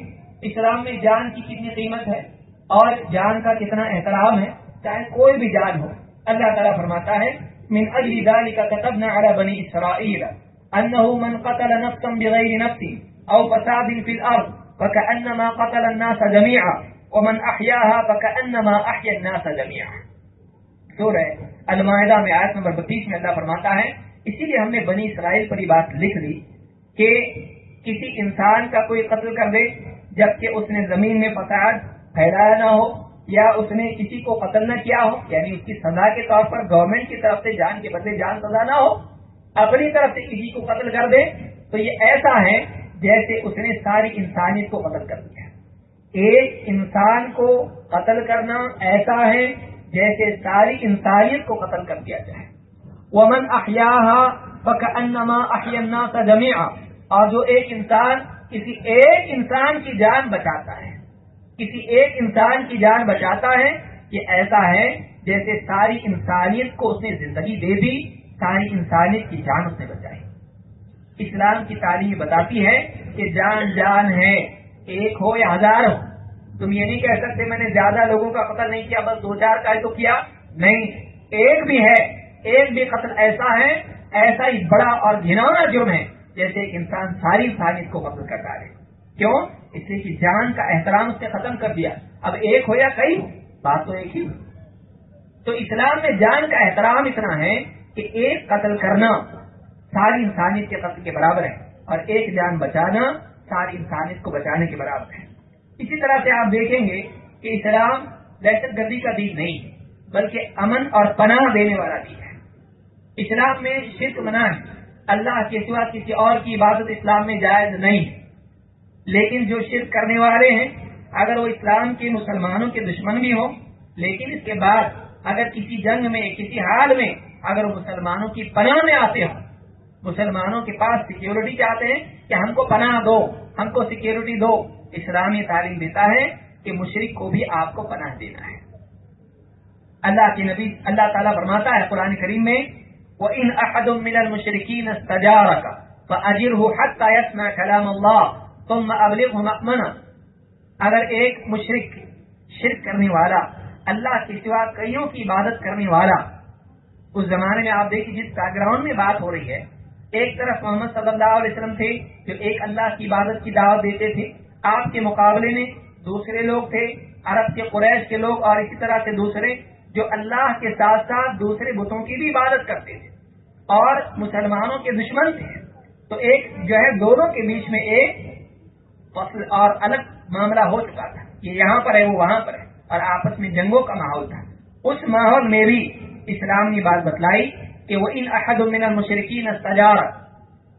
اسلام میں جان کی کتنی قیمت ہے اور جان کا کتنا احترام ہے، چاہے کوئی بھی جان ہو۔ اللہ تعالیٰ فرماتا ہے، من اجل ذلك كتبنا على بني اسرائيل انه من قتل نفسا بغير نفس او فساد في الارض فكانما قتل الناس جميعا، ومن احياها فكانما احيا الناس جميعا. سورہ المائدہ میں آیت نمبر بتیس میں اللہ فرماتا ہے، اسی لیے ہم نے بنی اسرائیل پر یہ بات لکھ لی کہ کسی انسان کا کوئی قتل کر دے، جبکہ اس نے زمین میں فساد پھیلایا نہ ہو، یا اس نے کسی کو قتل نہ کیا ہو یعنی اس کی سزا کے طور پر گورنمنٹ کی طرف سے جان کے بدلے جان سزا نہ ہو، اپنی طرف سے کسی کو قتل کر دے، تو یہ ایسا ہے جیسے اس نے ساری انسانیت کو قتل کر دیا ایک انسان کو قتل کرنا ایسا ہے جیسے ساری انسانیت کو قتل کر دیا جائے۔ ومن انما احینا کا جمیا اور جو ایک انسان کسی ایک انسان کی جان بچاتا ہے، کسی ایک انسان کی جان بچاتا ہے، یہ ایسا ہے جیسے ساری انسانیت کو اس نے زندگی دے دی، ساری انسانیت کی جان اس نے بچائی۔ اسلام کی تعلیم بتاتی ہے کہ جان جان ہے، ایک ہو یا ہزار ہو۔ تم یہ نہیں کہہ سکتے میں نے زیادہ لوگوں کا قتل نہیں کیا، بس دو چار کا تو کیا۔ نہیں، ایک بھی ہے، ایک بھی قتل ایسا ہے، ایسا ہی بڑا اور گھنونا جرم ہے، جیسے ایک انسان ساری انسانیت کو قتل کر ڈالے کیوں؟ اس لیے کہ جان کا احترام اس نے ختم کر دیا۔ اب ایک ہو یا کئی ہو، بات تو ایک ہی ہو۔ تو اسلام میں جان کا احترام اتنا ہے کہ ایک قتل کرنا ساری انسانیت کے قتل کے برابر ہے اور ایک جان بچانا ساری انسانیت کو بچانے کے برابر ہے اسی طرح سے آپ دیکھیں گے کہ اسلام دہشت گردی کا دین نہیں ہے، بلکہ امن اور پناہ دینے والا دین ہے۔ اسلام میں شرک منع ہے۔ اللہ کے سوا کسی اور کی عبادت اسلام میں جائز نہیں لیکن جو شرک کرنے والے ہیں، اگر وہ اسلام کے مسلمانوں کے دشمن بھی ہوں، لیکن اس کے بعد اگر کسی جنگ میں، کسی حال میں اگر وہ مسلمانوں کی پناہ میں آتے ہوں مسلمانوں کے پاس سیکیورٹی چاہتے ہیں کہ ہم کو پناہ دو، ہم کو سیکیورٹی دو۔ اسلامی تعلیم دیتا ہے کہ مشرق کو بھی آپ کو پناہ دینا ہے۔ اللہ کے نبی، اللہ تعالیٰ فرماتا ہے قرآن کریم میں وہ ان احد من المشرقین کا اجر ہو حق کا کلام اللہ تم ابلغ اگر ایک مشرق شرک کرنے والا، اللہ کے سوا کئیوں کی عبادت کرنے والا، اس زمانے میں آپ دیکھیں جس بیک گراؤنڈ میں بات ہو رہی ہے ایک طرف محمد صلی اللہ علیہ وسلم تھے جو ایک اللہ کی عبادت کی دعوت دیتے تھے، آپ کے مقابلے میں دوسرے لوگ تھے، عرب کے قریش کے لوگ اور اسی طرح سے دوسرے جو اللہ کے ساتھ ساتھ دوسرے بتوں کی بھی عبادت کرتے تھے۔ اور مسلمانوں کے دشمن تھے۔ تو ایک جو ہے، دونوں کے بیچ میں ایک فصل اور الگ معاملہ ہو چکا تھا یہ یہاں پر ہے، وہ وہاں پر ہے اور آپس میں جنگوں کا ماحول تھا۔ اس ماحول میں بھی اسلام نے بات بتلائی۔ کہ وہ ان احد من المشرقین تجارت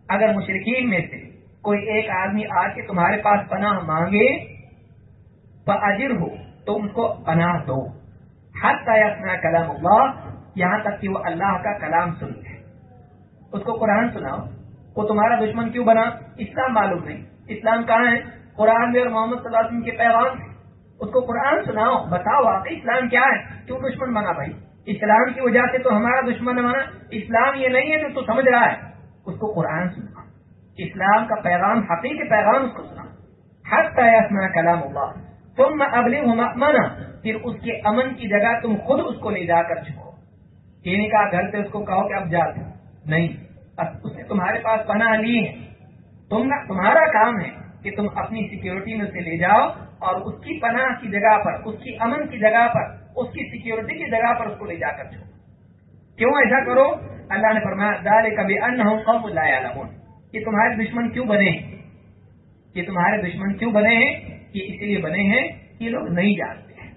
اگر مشرقین میں سے کوئی ایک آدمی آ کے تمہارے پاس پناہ مانگے اجر ہو تو ان کو پناہ دو۔ حد کا کلام اللہ یہاں تک کہ وہ اللہ کا کلام سن لے اس کو قرآن سناؤ۔ وہ تمہارا دشمن کیوں بنا؟ اسلام معلوم نہیں۔ اسلام کہاں ہے؟ قرآن میں اور محمد صلی اللہ علیہ وسلم کے پیغام اس کو قرآن سناؤ، بتاؤ آپ اسلام کیا ہے؟ کیوں دشمن بنا بھائی؟ اسلام کی وجہ سے تو ہمارا دشمن بنا اسلام یہ نہیں ہے جو تو سمجھ رہا ہے۔ اس کو قرآن سنا اسلام کا پیغام، حقیقی پیغام اس کو سنا حق کا کلام اللہ۔ تم ابلی منا پھر اس کے امن کی جگہ تم خود اس کو لے جا کر چھپو یہ کہا گھر سے اس کو کہو کہ اب جا نہیں۔ اس نے تمہارے پاس پناہ لی ہے۔ تم تمہارا کام ہے کہ تم اپنی سیکورٹی میں سے لے جاؤ اور اس کی پناہ کی جگہ پر، اس کی امن کی جگہ پر اس کی سیکورٹی کی جگہ پر اس کو لے جا کر چھوڑو کیوں ایسا کرو؟ اللہ نے فرمایا دال کبھی ان ہوں کم اللہ یہ تمہارے دشمن کیوں بنے ہیں؟ یہ تمہارے دشمن کیوں بنے ہیں؟ یہ اس لیے بنے ہیں یہ لوگ نہیں جانتے ہیں۔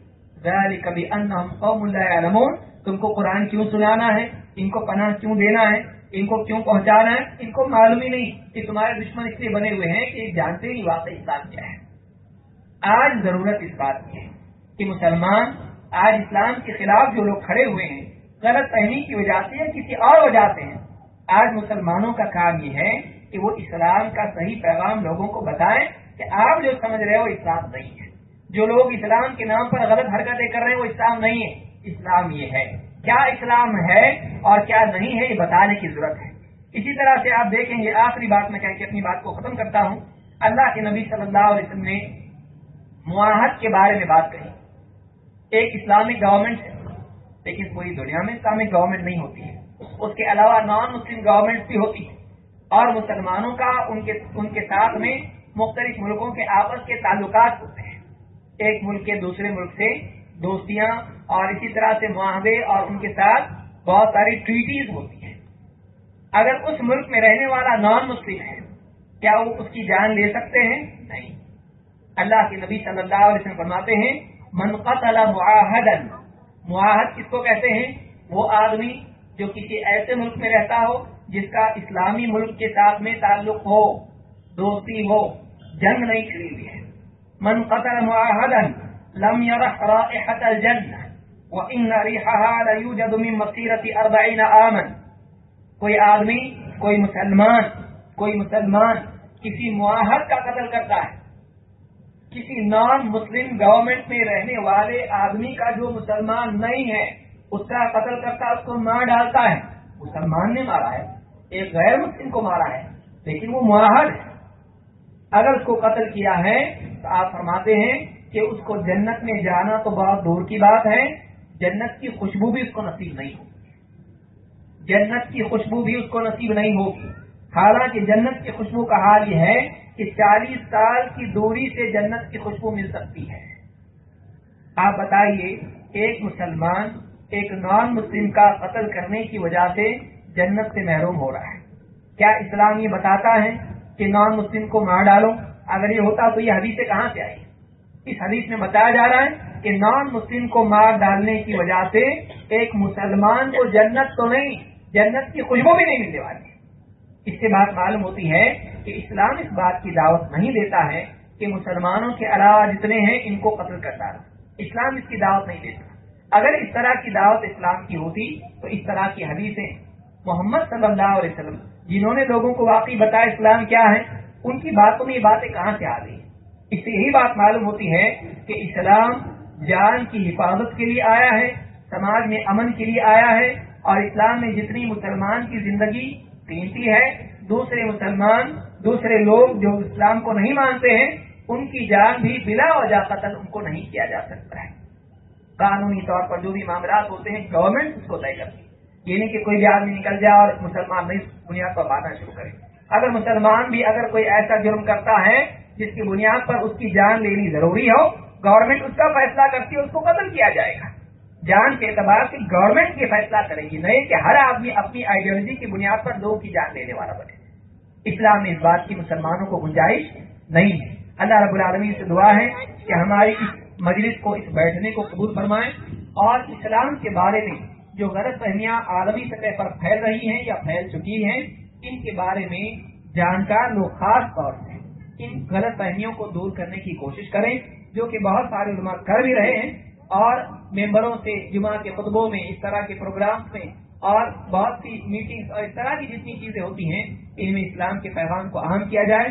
دال کبھی ان ہم قوم اللہ تم کو قرآن کیوں سنانا ہے؟ ان کو پناہ کیوں دینا ہے؟ ان کو کیوں پہنچانا ہے؟ ان کو معلوم ہی نہیں کہ تمہارے دشمن اس لیے بنے ہوئے ہیں کہ جانتے ہی واقعی اسلام کیا ہے۔ آج ضرورت اس بات کی ہے کہ مسلمان آج اسلام کے خلاف جو لوگ کھڑے ہوئے ہیں، غلط فہمی کی وجہ سے یا کسی اور وجہ سے ہیں، آج مسلمانوں کا کام یہ ہے کہ وہ اسلام کا صحیح پیغام لوگوں کو بتائیں کہ آپ جو سمجھ رہے ہو اسلام نہیں ہے۔ جو لوگ اسلام کے نام پر غلط حرکتیں کر رہے ہیں، وہ اسلام نہیں ہے۔ اسلام یہ ہے۔ کیا اسلام ہے اور کیا نہیں ہے، یہ بتانے کی ضرورت ہے۔ اسی طرح سے آپ دیکھیں گے، آخری بات میں کہہ کے اپنی بات کو ختم کرتا ہوں۔ اللہ کے نبی صلی اللہ علیہ وسلم نے معاہد کے بارے میں بات کہی۔ ایک اسلامک گورنمنٹ ہے، لیکن پوری دنیا میں اسلامک گورنمنٹ نہیں ہوتی ہے۔ اس کے علاوہ نان مسلم گورنمنٹ بھی ہوتی ہے اور مسلمانوں کا ان کے ان کے ساتھ میں مختلف ملکوں کے آپس کے تعلقات ہوتے ہیں۔ ایک ملک کے دوسرے ملک سے دوستیاں اور اسی طرح سے معاہدے اور ان کے ساتھ بہت ساری ٹریٹیز ہوتی ہیں۔ اگر اس ملک میں رہنے والا نان مسلم ہے، کیا وہ اس کی جان لے سکتے ہیں؟ نہیں۔ اللہ کے نبی صلی اللہ علیہ وسلم فرماتے ہیں من قتل معاہدا. معاہد کس کو کہتے ہیں؟ وہ آدمی جو کسی ایسے ملک میں رہتا ہو جس کا اسلامی ملک کے ساتھ میں تعلق ہو، دوستی ہو، جنگ نہیں کھڑی ہوئی ہے. من قتل معاہدا لم يرح رائحة الجنة وإن ريحها ليوجد من مسيرة أربعين آمن. کوئی آدمی، کوئی مسلمان کوئی مسلمان کسی معاہد کا قتل کرتا ہے. کسی نان مسلم گورنمنٹ میں رہنے والے آدمی کا جو مسلمان نہیں ہے، اس کا قتل کرتا، اس کو مار ڈالتا ہے۔ مسلمان نے مارا ہے، ایک غیر مسلم کو مارا ہے، لیکن وہ معاہد ہے۔ اگر اس کو قتل کیا ہے، تو آپ فرماتے ہیں کہ اس کو جنت میں جانا تو بہت دور کی بات ہے، جنت کی خوشبو بھی اس کو نصیب نہیں ہوگی۔ جنت کی خوشبو بھی اس کو نصیب نہیں ہوگی۔ حالانکہ جنت کی خوشبو کا حال یہ ہے کہ چالیس سال کی دوری سے جنت کی خوشبو مل سکتی ہے۔ آپ بتائیے، ایک مسلمان، ایک نان مسلم کا قتل کرنے کی وجہ سے جنت سے محروم ہو رہا ہے۔ کیا اسلام یہ بتاتا ہے کہ نان مسلم کو مار ڈالو؟ اگر یہ ہوتا تو یہ حدیث کہاں سے آئی اس حدیث میں بتایا جا رہا ہے کہ نان مسلم کو مار ڈالنے کی وجہ سے ایک مسلمان کو جنت تو نہیں، جنت کی خوشبو بھی نہیں ملنے والی۔ اس سے بات معلوم ہوتی ہے کہ اسلام اس بات کی دعوت نہیں دیتا ہے کہ مسلمانوں کے علاوہ جتنے ہیں ان کو قتل کرتا ہے۔ اسلام اس کی دعوت نہیں دیتا۔ اگر اس طرح کی دعوت اسلام کی ہوتی تو اس طرح کی حدیثیں محمد صلی اللہ علیہ وسلم جنہوں نے لوگوں کو واقعی بتایا اسلام کیا ہے، ان کی باتوں میں یہ باتیں کہاں سے آ گئی؟ اس سے یہی بات معلوم ہوتی ہے کہ اسلام جان کی حفاظت کے لیے آیا ہے، سماج میں امن کے لیے آیا ہے اور اسلام میں جتنی مسلمان کی زندگی قیمتی ہے، دوسرے مسلمان دوسرے لوگ جو اسلام کو نہیں مانتے ہیں، ان کی جان بھی بلا وجہ قتل ان کو نہیں کیا جا سکتا ہے۔ قانونی طور پر جو بھی معاملات ہوتے ہیں گورنمنٹ اس کو طے کرتی ہے۔ یہ نہیں کہ کوئی بھی آدمی نکل جائے اور مسلمان نہیں دنیا کو ماننا شروع کرے۔ اگر مسلمان بھی اگر کوئی ایسا جرم کرتا ہے، جس کی بنیاد پر اس کی جان لینی ضروری ہو گورنمنٹ اس کا فیصلہ کرتی ہے، اس کو قتل کیا جائے گا۔ جان کے اعتبار سے گورنمنٹ یہ فیصلہ کرے گی۔ نہیں کہ ہر آدمی اپنی آئیڈیالوجی کی بنیاد پر لوگوں کی جان لینے والا بنے۔ اسلام میں اس بات کی مسلمانوں کو گنجائش نہیں ہے۔ اللہ رب العالمین سے دعا ہے کہ ہماری اس مجلس کو، اس بیٹھنے کو قبول فرمائیں اور اسلام کے بارے میں جو غلط فہمیاں عالمی سطح پر پھیل رہی ہیں یا پھیل چکی ہیں، ان کے بارے میں جانکار لوگ خاص طور سے ان غلط فہمیوں کو دور کرنے کی کوشش کریں، جو کہ بہت سارے علماء کر بھی رہے ہیں اور ممبروں سے، جمعہ کے خطبوں میں، اس طرح کے پروگرامز میں اور بہت سی میٹنگز اور اس طرح کی جتنی چیزیں ہوتی ہیں ان میں اسلام کے پیغام کو اہم کیا جائے۔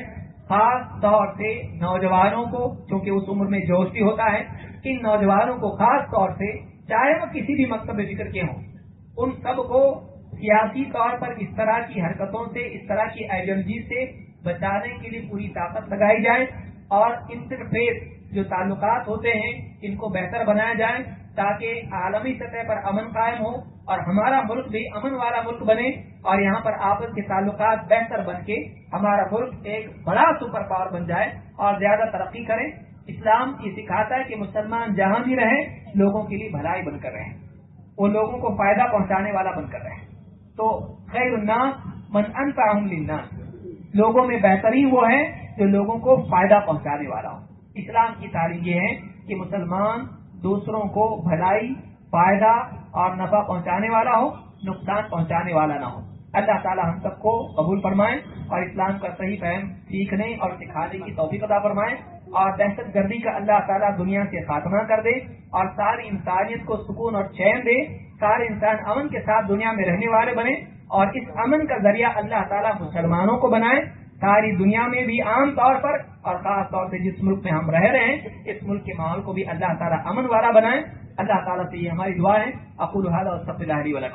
خاص طور سے نوجوانوں کو، چونکہ اس عمر میں جوش بھی ہوتا ہے، ان نوجوانوں کو خاص طور سے چاہے وہ کسی بھی مکتب ذکر کے ہوں، ان سب کو سیاسی طور پر اس طرح کی حرکتوں سے، اس طرح کی ایڈیولوجی سے بچانے کے لیے پوری طاقت لگائی جائے اور انٹرفیس جو تعلقات ہوتے ہیں، ان کو بہتر بنایا جائے تاکہ عالمی سطح پر امن قائم ہو۔ اور ہمارا ملک بھی امن والا ملک بنے اور یہاں پر آپس کے تعلقات بہتر بن کے ہمارا ملک ایک بڑا سپر پاور بن جائے اور زیادہ ترقی کرے۔ اسلام یہ سکھاتا ہے کہ مسلمان جہاں بھی رہیں، لوگوں کے لیے بھلائی بن کر رہے وہ لوگوں کو فائدہ پہنچانے والا بن کر رہے تو خیر الناس من انفع للناس۔ لوگوں میں بہترین وہ ہے جو لوگوں کو فائدہ پہنچانے والا ہو اسلام کی تعلیم یہ ہے کہ مسلمان دوسروں کو بھلائی، فائدہ اور نفع پہنچانے والا ہو نقصان پہنچانے والا نہ ہو اللہ تعالی ہم سب کو قبول فرمائے اور اسلام کا صحیح فہم سیکھنے اور سکھانے کی توفیق ادا فرمائے اور دہشت گردی کا اللہ تعالیٰ دنیا سے خاتمہ کر دے اور ساری انسانیت کو سکون اور چین دے، سارے انسان امن کے ساتھ دنیا میں رہنے والے بنے اور اس امن کا ذریعہ اللہ تعالیٰ مسلمانوں کو بنائے۔ ساری دنیا میں بھی عام طور پر اور خاص طور سے جس ملک میں ہم رہ رہے ہیں، اس ملک کے ماحول کو بھی اللہ تعالیٰ امن والا بنائیں۔ اللہ تعالیٰ سے یہ ہماری دعا ہے۔ اقول اور سب لاہری والا